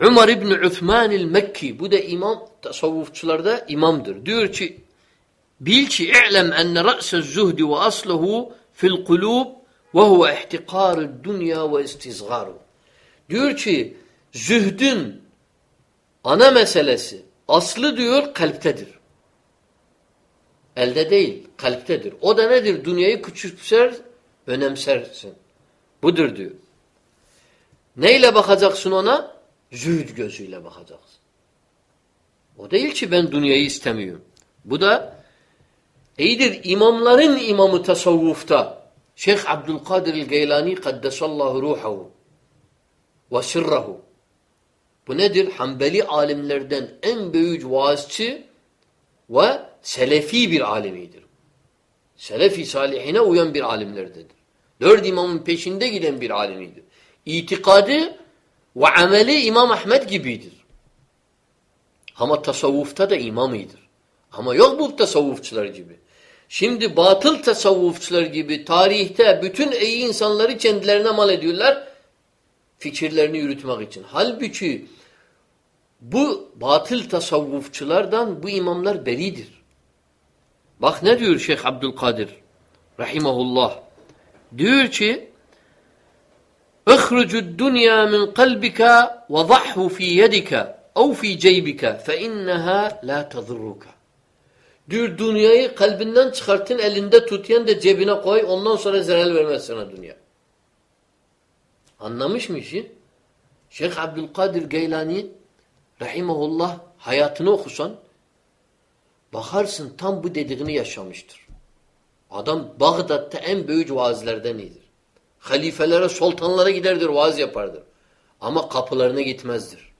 Umar İbni Uthman el-Mekki bu da imam tasavvufçularda imamdır. Diyor ki bil ki i'lem enne ra'se zuhdi ve asluhu fil kulub ve huve ihtikarı dünya ve istizgaru. Diyor ki zühdün ana meselesi aslı diyor kalptedir. Elde değil, kalptedir. O da nedir? Dünyayı küçümser, önemsersin. Budur diyor. Neyle bakacaksın ona? Zühd gözüyle bakacaksın. O değil ki ben dünyayı istemiyorum. Bu da iyidir imamların imamı tasavvufta. Şeyh Abdülkadir el-Geylani kaddesallahu ruhahu ve sırrahu. Bu nedir? Hanbeli alimlerden en büyük vaazçı ve selefi bir alimidir. Selefi salihine uyan bir alimlerdedir. Dört imamın peşinde giden bir alimidir. İtikadı ve ameli İmam Ahmet gibidir. Ama tasavvufta da imamıdır. Ama yok bu tasavvufçular gibi. Şimdi batıl tasavvufçular gibi tarihte bütün iyi insanları kendilerine mal ediyorlar fikirlerini yürütmek için. Halbuki bu batıl tasavvufçulardan bu imamlar beridir. Bak ne diyor Şeyh Abdülkadir rahimahullah. Diyor ki اخرج الدنيا من قلبك وضعه في يدك أو في جيبك فإنها لا تضرك Diyor dünyayı kalbinden çıkartın elinde tutayan da cebine koy ondan sonra zarar vermez sana dünya. Anlamış mı işi? Şeyh Abdülkadir Geylani rahimahullah hayatını okusan bakarsın tam bu dediğini yaşamıştır. Adam Bağdat'ta en büyük vaazlerden iyidir. Halifelere, sultanlara giderdir, vaaz yapardır. Ama kapılarına gitmezdir.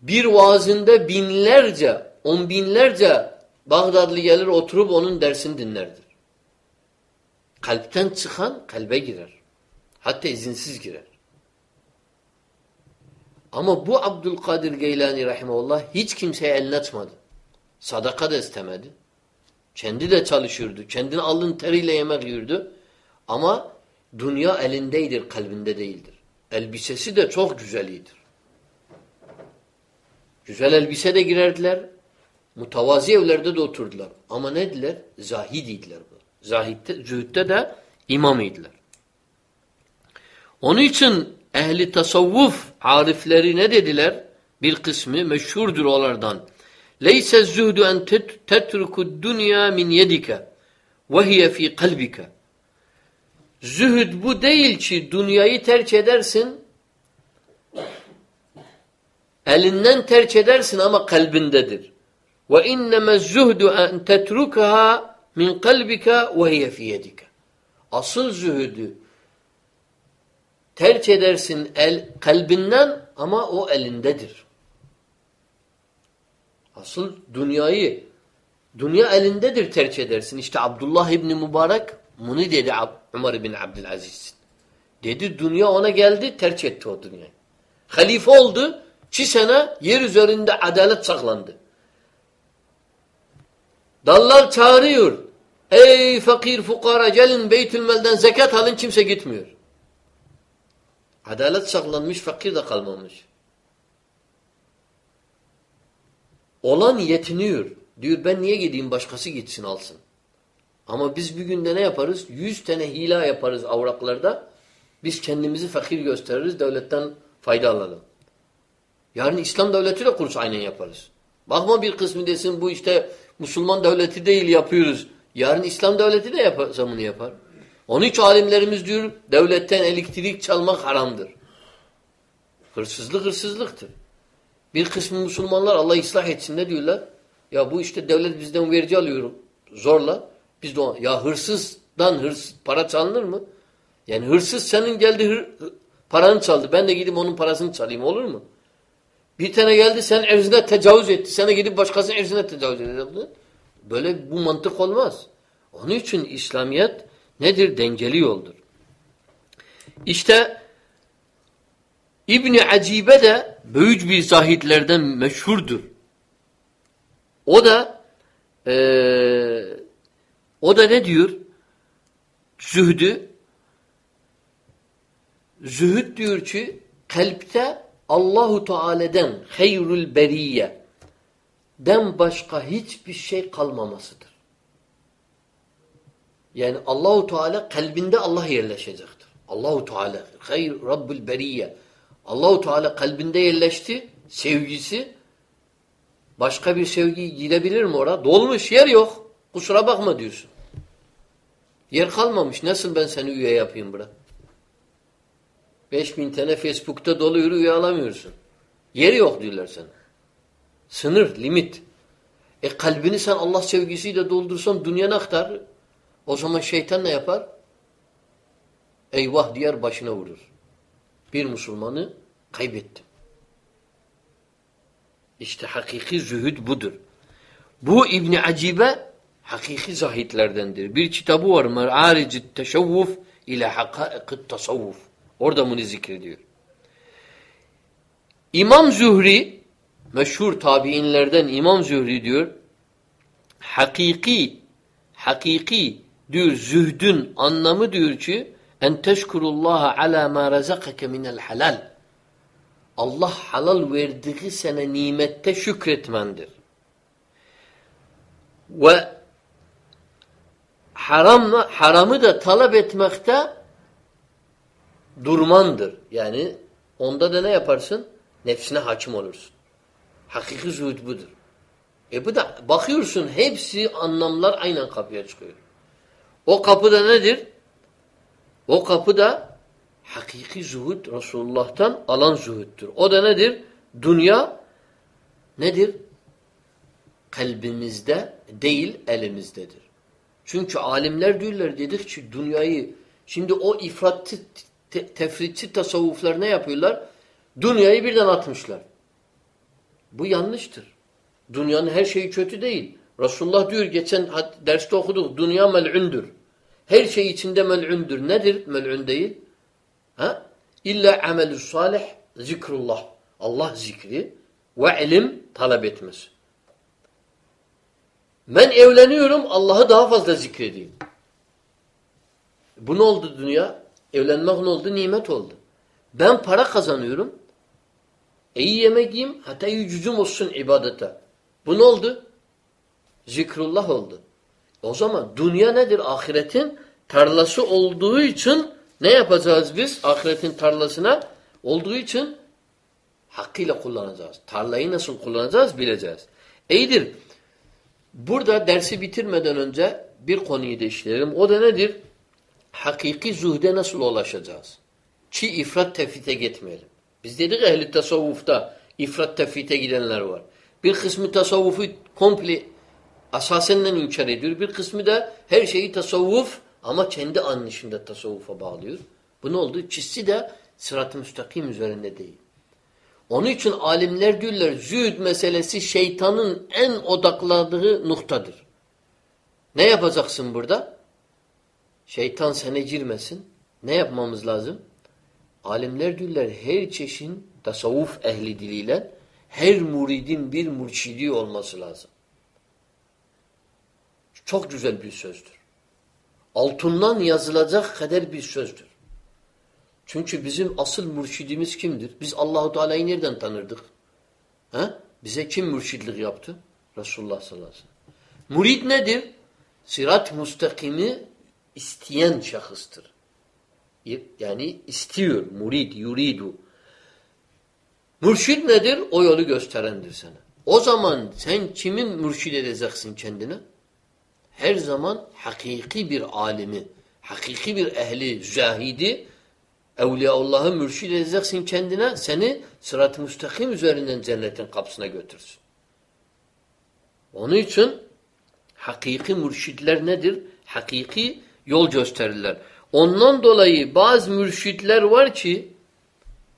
Bir vaazında binlerce, on binlerce Bağdatlı gelir oturup onun dersini dinlerdir. Kalpten çıkan kalbe girer. Hatta izinsiz girer. Ama bu Abdülkadir Geylani Rahimullah hiç kimseye elini açmadı. Sadaka da istemedi. Kendi de çalışırdı. Kendini alın teriyle yemek yiyordu. Ama dünya elindeydir, kalbinde değildir. Elbisesi de çok güzelidir. Güzel elbise de girerdiler. Mutavazi evlerde de oturdular. Ama ne dediler? Zahidiydiler bu. Zahidde, zühtte de imam idiler. Onun için ehli tasavvuf arifleri ne dediler? Bir kısmı meşhurdur onlardan. Leyse zühdü en tetruku dünya min yedike ve hiye fi kalbike. Zühd bu değil ki dünyayı terk edersin elinden terk edersin ama kalbindedir. Ve inneme zühdü en tetrukaha min kalbike ve hiye fi yedike. Asıl zühdü terk edersin el, kalbinden ama o elindedir. Asıl dünyayı dünya elindedir terk edersin. İşte Abdullah İbni Mübarek bunu dedi Umar bin Abdülaziz. Dedi dünya ona geldi terk etti o dünyayı. Halife oldu Çi sene yer üzerinde adalet saklandı. Dallar çağırıyor. Ey fakir fukara gelin Beytülmel'den zekat alın kimse gitmiyor. Adalet saklanmış fakir de kalmamış. Olan yetiniyor. Diyor ben niye gideyim başkası gitsin alsın. Ama biz bir günde ne yaparız? Yüz tane hila yaparız avraklarda. Biz kendimizi fakir gösteririz. Devletten fayda alalım. Yarın İslam devleti de kursa aynen yaparız. Bakma bir kısmı desin bu işte Müslüman devleti değil yapıyoruz. Yarın İslam devleti de yapar, zamını yapar. Onun için alimlerimiz diyor devletten elektrik çalmak haramdır. Hırsızlık hırsızlıktır. Bir kısmı Müslümanlar Allah ıslah etsin ne diyorlar? Ya bu işte devlet bizden vergi alıyor zorla. Biz de o, ya hırsızdan hırs para çalınır mı? Yani hırsız senin geldi hır, paranı çaldı. Ben de gidip onun parasını çalayım olur mu? Bir tane geldi sen erzine tecavüz etti. Sana gidip başkasının erzine tecavüz etti. Böyle bu mantık olmaz. Onun için İslamiyet nedir? Dengeli yoldur. İşte İbni Acibe de büyük bir zahitlerden meşhurdur. O da ee, o da ne diyor? Zühdü zühd diyor ki kalpte Allahu Teala'dan hayrul beriye den başka hiçbir şey kalmamasıdır. Yani Allahu Teala kalbinde Allah yerleşecektir. Allahu Teala hayr Rabbul beriye Allahu Teala kalbinde yerleşti sevgisi başka bir sevgi gidebilir mi orada? Dolmuş yer yok. Kusura bakma diyorsun. Yer kalmamış. Nasıl ben seni üye yapayım bura? 5000 tane Facebook'ta dolu üye alamıyorsun. Yer yok diyorlar sana. Sınır, limit. E kalbini sen Allah sevgisiyle doldursan dünyana aktar. O zaman şeytan ne yapar? Eyvah diğer başına vurur. Bir Müslümanı kaybettim. İşte hakiki zühd budur. Bu İbni Acibe hakiki zahitlerdendir. Bir kitabı var. Mer'arici teşevvuf ile hakaikı tasavvuf. Orada bunu zikrediyor. İmam Zühri meşhur tabiinlerden İmam Zühri diyor hakiki hakiki diyor zühdün anlamı diyor ki en teşkurullaha ala ma razakake minel halal Allah halal verdiği sana nimette şükretmendir. Ve haram, haramı da talep etmekte durmandır. Yani onda da ne yaparsın? Nefsine hakim olursun. Hakiki zuhud budur. E bu da bakıyorsun hepsi anlamlar aynen kapıya çıkıyor. O kapıda nedir? O kapıda hakiki zuhud Resulullah'tan alan zuhuttur. O da nedir? Dünya nedir? Kalbimizde değil elimizdedir. Çünkü alimler diyorlar dedik ki dünyayı şimdi o ifrat te, tefritçi tasavvuflar ne yapıyorlar? Dünyayı birden atmışlar. Bu yanlıştır. Dünyanın her şeyi kötü değil. Resulullah diyor geçen derste okuduk. Dünya mel'ündür. Her şey içinde mel'ündür. Nedir mel'ün değil? Ha? İlla amelü salih zikrullah. Allah zikri ve ilim talep etmesi. Ben evleniyorum Allah'ı daha fazla zikredeyim. Bu ne oldu dünya? Evlenmek ne oldu? Nimet oldu. Ben para kazanıyorum. İyi yemek yiyeyim. Hatta yücücüm olsun ibadete. Bu ne oldu? Zikrullah oldu. O zaman dünya nedir? Ahiretin tarlası olduğu için ne yapacağız biz? Ahiretin tarlasına olduğu için hakkıyla kullanacağız. Tarlayı nasıl kullanacağız bileceğiz. İyidir. Burada dersi bitirmeden önce bir konuyu da işleyelim. O da nedir? Hakiki zuhde nasıl ulaşacağız? Çi ifrat tefite gitmeyelim. Biz dedik ehli tasavvufta ifrat tefite gidenler var. Bir kısmı tasavvufu komple asasenden inkar ediyor. Bir kısmı da her şeyi tasavvuf ama kendi anlayışında tasavvufa bağlıyor. Bu ne oldu? Çizsi de sırat-ı müstakim üzerinde değil. Onun için alimler diyorlar zühd meselesi şeytanın en odakladığı noktadır. Ne yapacaksın burada? Şeytan sene girmesin. Ne yapmamız lazım? Alimler diyorlar her çeşit tasavvuf ehli diliyle her muridin bir mürşidi olması lazım. Çok güzel bir sözdür. Altından yazılacak kadar bir sözdür. Çünkü bizim asıl mürşidimiz kimdir? Biz Allahu Teala'yı nereden tanırdık? He? Bize kim mürşidlik yaptı? Resulullah sallallahu aleyhi ve sellem. Murid nedir? Sirat müstakimi isteyen şahıstır. Yani istiyor. Murid, yuridu. Mürşid nedir? O yolu gösterendir sana. O zaman sen kimin mürşid edeceksin kendine? Her zaman hakiki bir alimi, hakiki bir ehli, zahidi, Evliyaullah'ı mürşid edeceksin kendine, seni sırat-ı müstakim üzerinden cennetin kapısına götürsün. Onun için hakiki mürşidler nedir? Hakiki yol gösterirler. Ondan dolayı bazı mürşidler var ki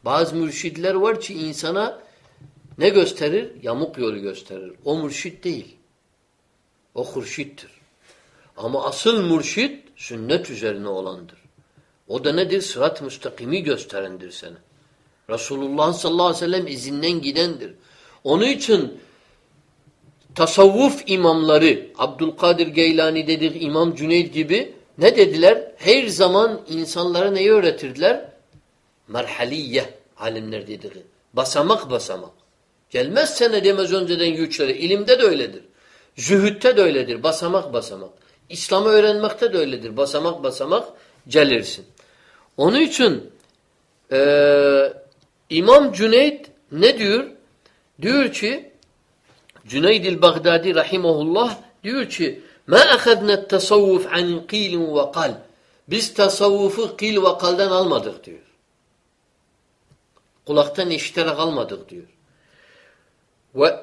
bazı mürşidler var ki insana ne gösterir? Yamuk yolu gösterir. O mürşid değil. O hurşittir. Ama asıl mürşid sünnet üzerine olandır. O da nedir? Sırat-ı müstakimi gösterendir sana. Resulullah sallallahu aleyhi ve sellem izinden gidendir. Onun için tasavvuf imamları Abdülkadir Geylani dedik, İmam Cüneyd gibi ne dediler? Her zaman insanlara neyi öğretirdiler? Merhaliye alimler dediği. Basamak basamak. Gelmez sene demez önceden güçleri. İlimde de öyledir. Zühütte de öyledir. Basamak basamak. İslam'ı öğrenmekte de öyledir. Basamak basamak gelirsin. Onun için e, İmam Cüneyd ne diyor? Diyor ki Cüneyd-i Bagdadi rahimahullah diyor ki Ma tasavvuf an qilin ve kal. Biz tasavvufu kil ve kaldan almadık diyor. Kulaktan işiterek almadık diyor. Ve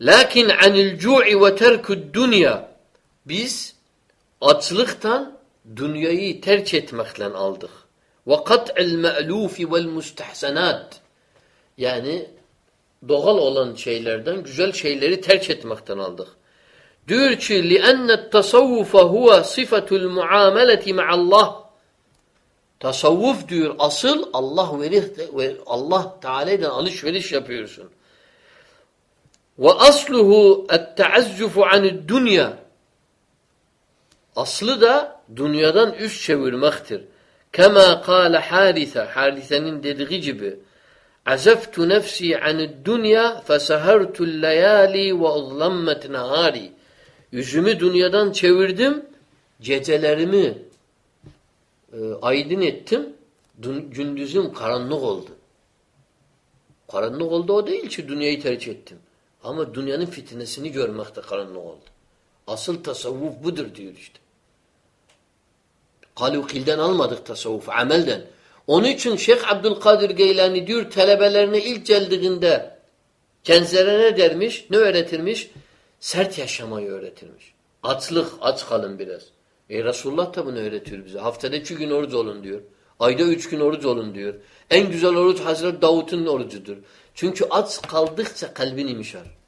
lakin anil cu'i ve terkud dünya biz açlıktan dünyayı terk etmekle aldık. Ve kat'il me'lufi vel mustahsanat. Yani doğal olan şeylerden güzel şeyleri terk etmekten aldık. Diyor ki لِأَنَّ التَّصَوُّفَ هُوَ صِفَةُ الْمُعَامَلَةِ مَعَ اللّٰهِ Tasavvuf diyor asıl Allah verir Allah Teala'dan alışveriş yapıyorsun. Ve asluhu et-teazzufu anid dunya. Aslı da dünyadan üst çevirmektir. Kema kâle Harise, Harise'nin dediği gibi Azeftu nefsi anid dünya fesehertul leyali ve ızlammet nehari. Yüzümü dünyadan çevirdim, gecelerimi e, aydın ettim, gündüzüm karanlık oldu. Karanlık oldu o değil ki dünyayı tercih ettim. Ama dünyanın fitnesini görmekte karanlık oldu. Asıl tasavvuf budur diyor işte. Kalukilden almadık tasavvuf, amelden. Onun için Şeyh Abdülkadir Geylani diyor talebelerine ilk geldiğinde kendilerine ne dermiş, ne öğretirmiş? Sert yaşamayı öğretirmiş. Açlık, aç kalın biraz. E Resulullah da bunu öğretiyor bize. Haftada iki gün oruç olun diyor. Ayda üç gün oruç olun diyor. En güzel oruç Hazreti Davut'un orucudur. Çünkü aç kaldıkça kalbin imişar.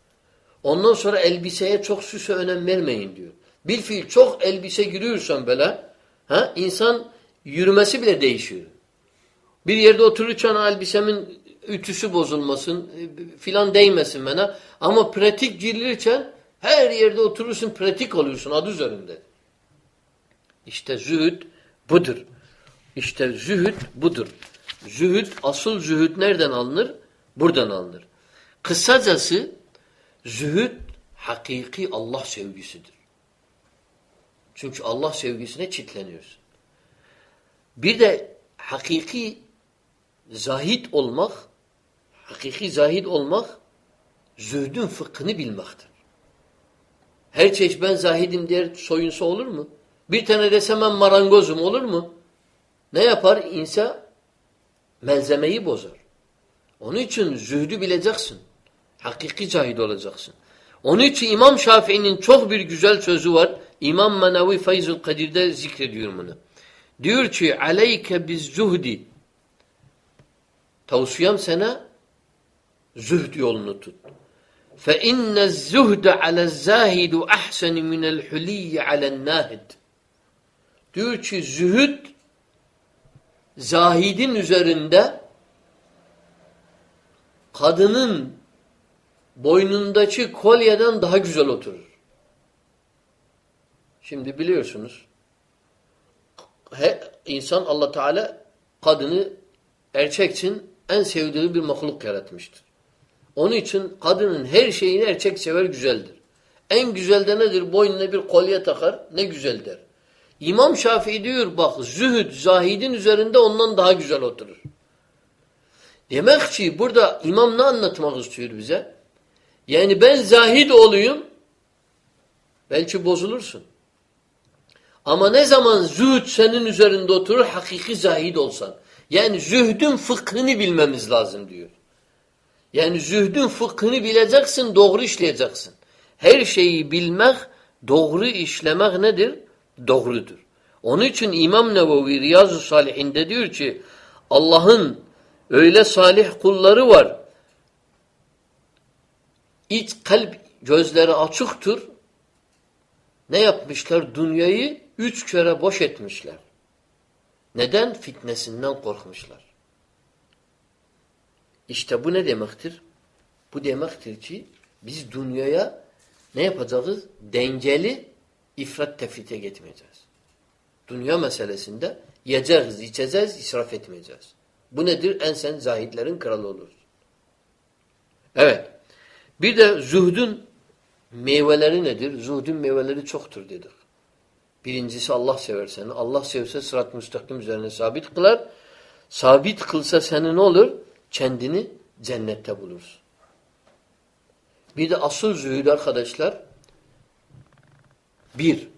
Ondan sonra elbiseye çok süse önem vermeyin diyor. Bir fiil çok elbise giriyorsan böyle Ha? İnsan yürümesi bile değişiyor. Bir yerde otururken elbisemin ütüsü bozulmasın, filan değmesin bana. Ama pratik girilirken her yerde oturursun, pratik oluyorsun adı üzerinde. İşte zühd budur. İşte zühd budur. Zühd, asıl zühd nereden alınır? Buradan alınır. Kısacası zühd hakiki Allah sevgisidir. Çünkü Allah sevgisine çitleniyorsun. Bir de hakiki zahid olmak, hakiki zahid olmak zühdün fıkhını bilmektir. Her çeşit ben zahidim der soyunsa olur mu? Bir tane desem ben marangozum olur mu? Ne yapar? İnsan malzemeyi bozar. Onun için zühdü bileceksin. Hakiki zahid olacaksın. Onun için İmam Şafii'nin çok bir güzel sözü var. İmam Menavi Feyzül Kadir'de zikrediyor bunu. Diyor ki aleyke biz zuhdi tavsiyem sana zühd yolunu tut. Fe inne zuhde ale zahidu ahsen minel huliyye alen nahid. Diyor ki zühd zahidin üzerinde kadının boynundaki kolyeden daha güzel oturur. Şimdi biliyorsunuz he, insan Allah Teala kadını erkek için en sevdiği bir mahluk yaratmıştır. Onun için kadının her şeyini erkek sever güzeldir. En güzel de nedir? Boynuna bir kolye takar ne güzel der. İmam Şafii diyor bak zühd zahidin üzerinde ondan daha güzel oturur. Demek ki burada imam ne anlatmak istiyor bize? Yani ben zahid olayım belki bozulursun. Ama ne zaman zühd senin üzerinde oturur hakiki zahid olsan. Yani zühdün fıkhını bilmemiz lazım diyor. Yani zühdün fıkhını bileceksin, doğru işleyeceksin. Her şeyi bilmek, doğru işlemek nedir? Doğrudur. Onun için İmam Nevevi Riyazu Salihinde diyor ki Allah'ın öyle salih kulları var. İç kalp gözleri açıktır. Ne yapmışlar? Dünyayı üç kere boş etmişler. Neden? Fitnesinden korkmuşlar. İşte bu ne demektir? Bu demektir ki biz dünyaya ne yapacağız? Dengeli ifrat tefrite gitmeyeceğiz. Dünya meselesinde yiyeceğiz, içeceğiz, israf etmeyeceğiz. Bu nedir? En sen zahitlerin kralı olursun. Evet. Bir de zuhdun meyveleri nedir? Zuhdun meyveleri çoktur dedik. Birincisi Allah sever seni. Allah sevse sırat müstakim üzerine sabit kılar. Sabit kılsa seni ne olur? Kendini cennette bulursun. Bir de asıl zühd arkadaşlar bir,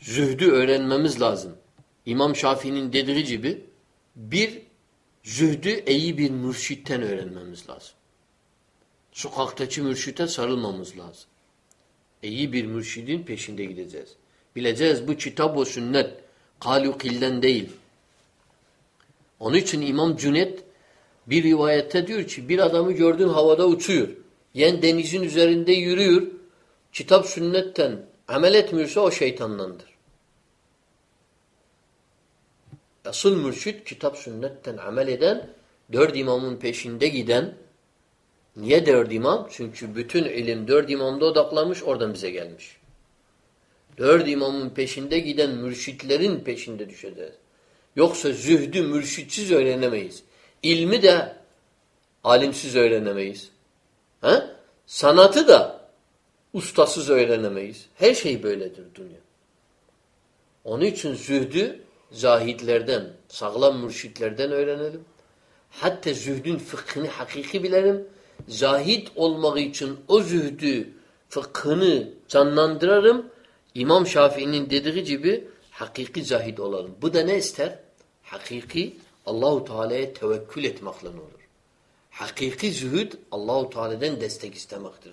zühdü öğrenmemiz lazım. İmam Şafii'nin dediği gibi bir, zühdü iyi bir mürşitten öğrenmemiz lazım. Sokaktaki mürşite sarılmamız lazım. İyi bir mürşidin peşinde gideceğiz. Bileceğiz bu kitap o sünnet. Kalukilden değil. Onun için İmam Cünet bir rivayette diyor ki bir adamı gördün havada uçuyor. Yen denizin üzerinde yürüyor. Kitap sünnetten amel etmiyorsa o şeytandandır. Asıl mürşit kitap sünnetten amel eden, dört imamın peşinde giden, niye dört imam? Çünkü bütün ilim dört imamda odaklanmış, oradan bize gelmiş. Dört imamın peşinde giden mürşitlerin peşinde düşeceğiz. Yoksa zühdü mürşitsiz öğrenemeyiz. İlmi de alimsiz öğrenemeyiz. He? Sanatı da ustasız öğrenemeyiz. Her şey böyledir dünya. Onun için zühdü zahidlerden, sağlam mürşitlerden öğrenelim. Hatta zühdün fıkhını hakiki bilelim. Zahid olmak için o zühdü, fıkhını canlandırarım. İmam Şafii'nin dediği gibi hakiki zahid olalım. Bu da ne ister? Hakiki Allahu Teala'ya tevekkül etmekle olur. Hakiki zühd Allahu Teala'dan destek istemektir.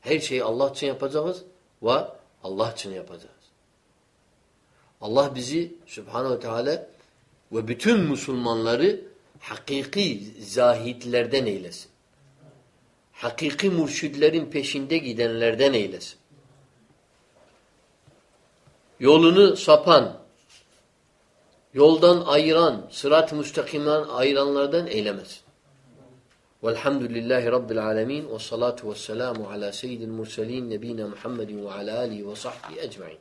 Her şeyi Allah için yapacağız ve Allah için yapacağız. Allah bizi Subhanahu Teala ve bütün Müslümanları hakiki zahitlerden eylesin. Hakiki mürşidlerin peşinde gidenlerden eylesin. Yolunu sapan, yoldan ayıran, sırat-ı müstakimden ayıranlardan eylemesin. Velhamdülillahi Rabbil alemin ve salatu ve selamu ala seyyidil murselin nebina Muhammedin ve ala alihi ve sahbihi ecmain.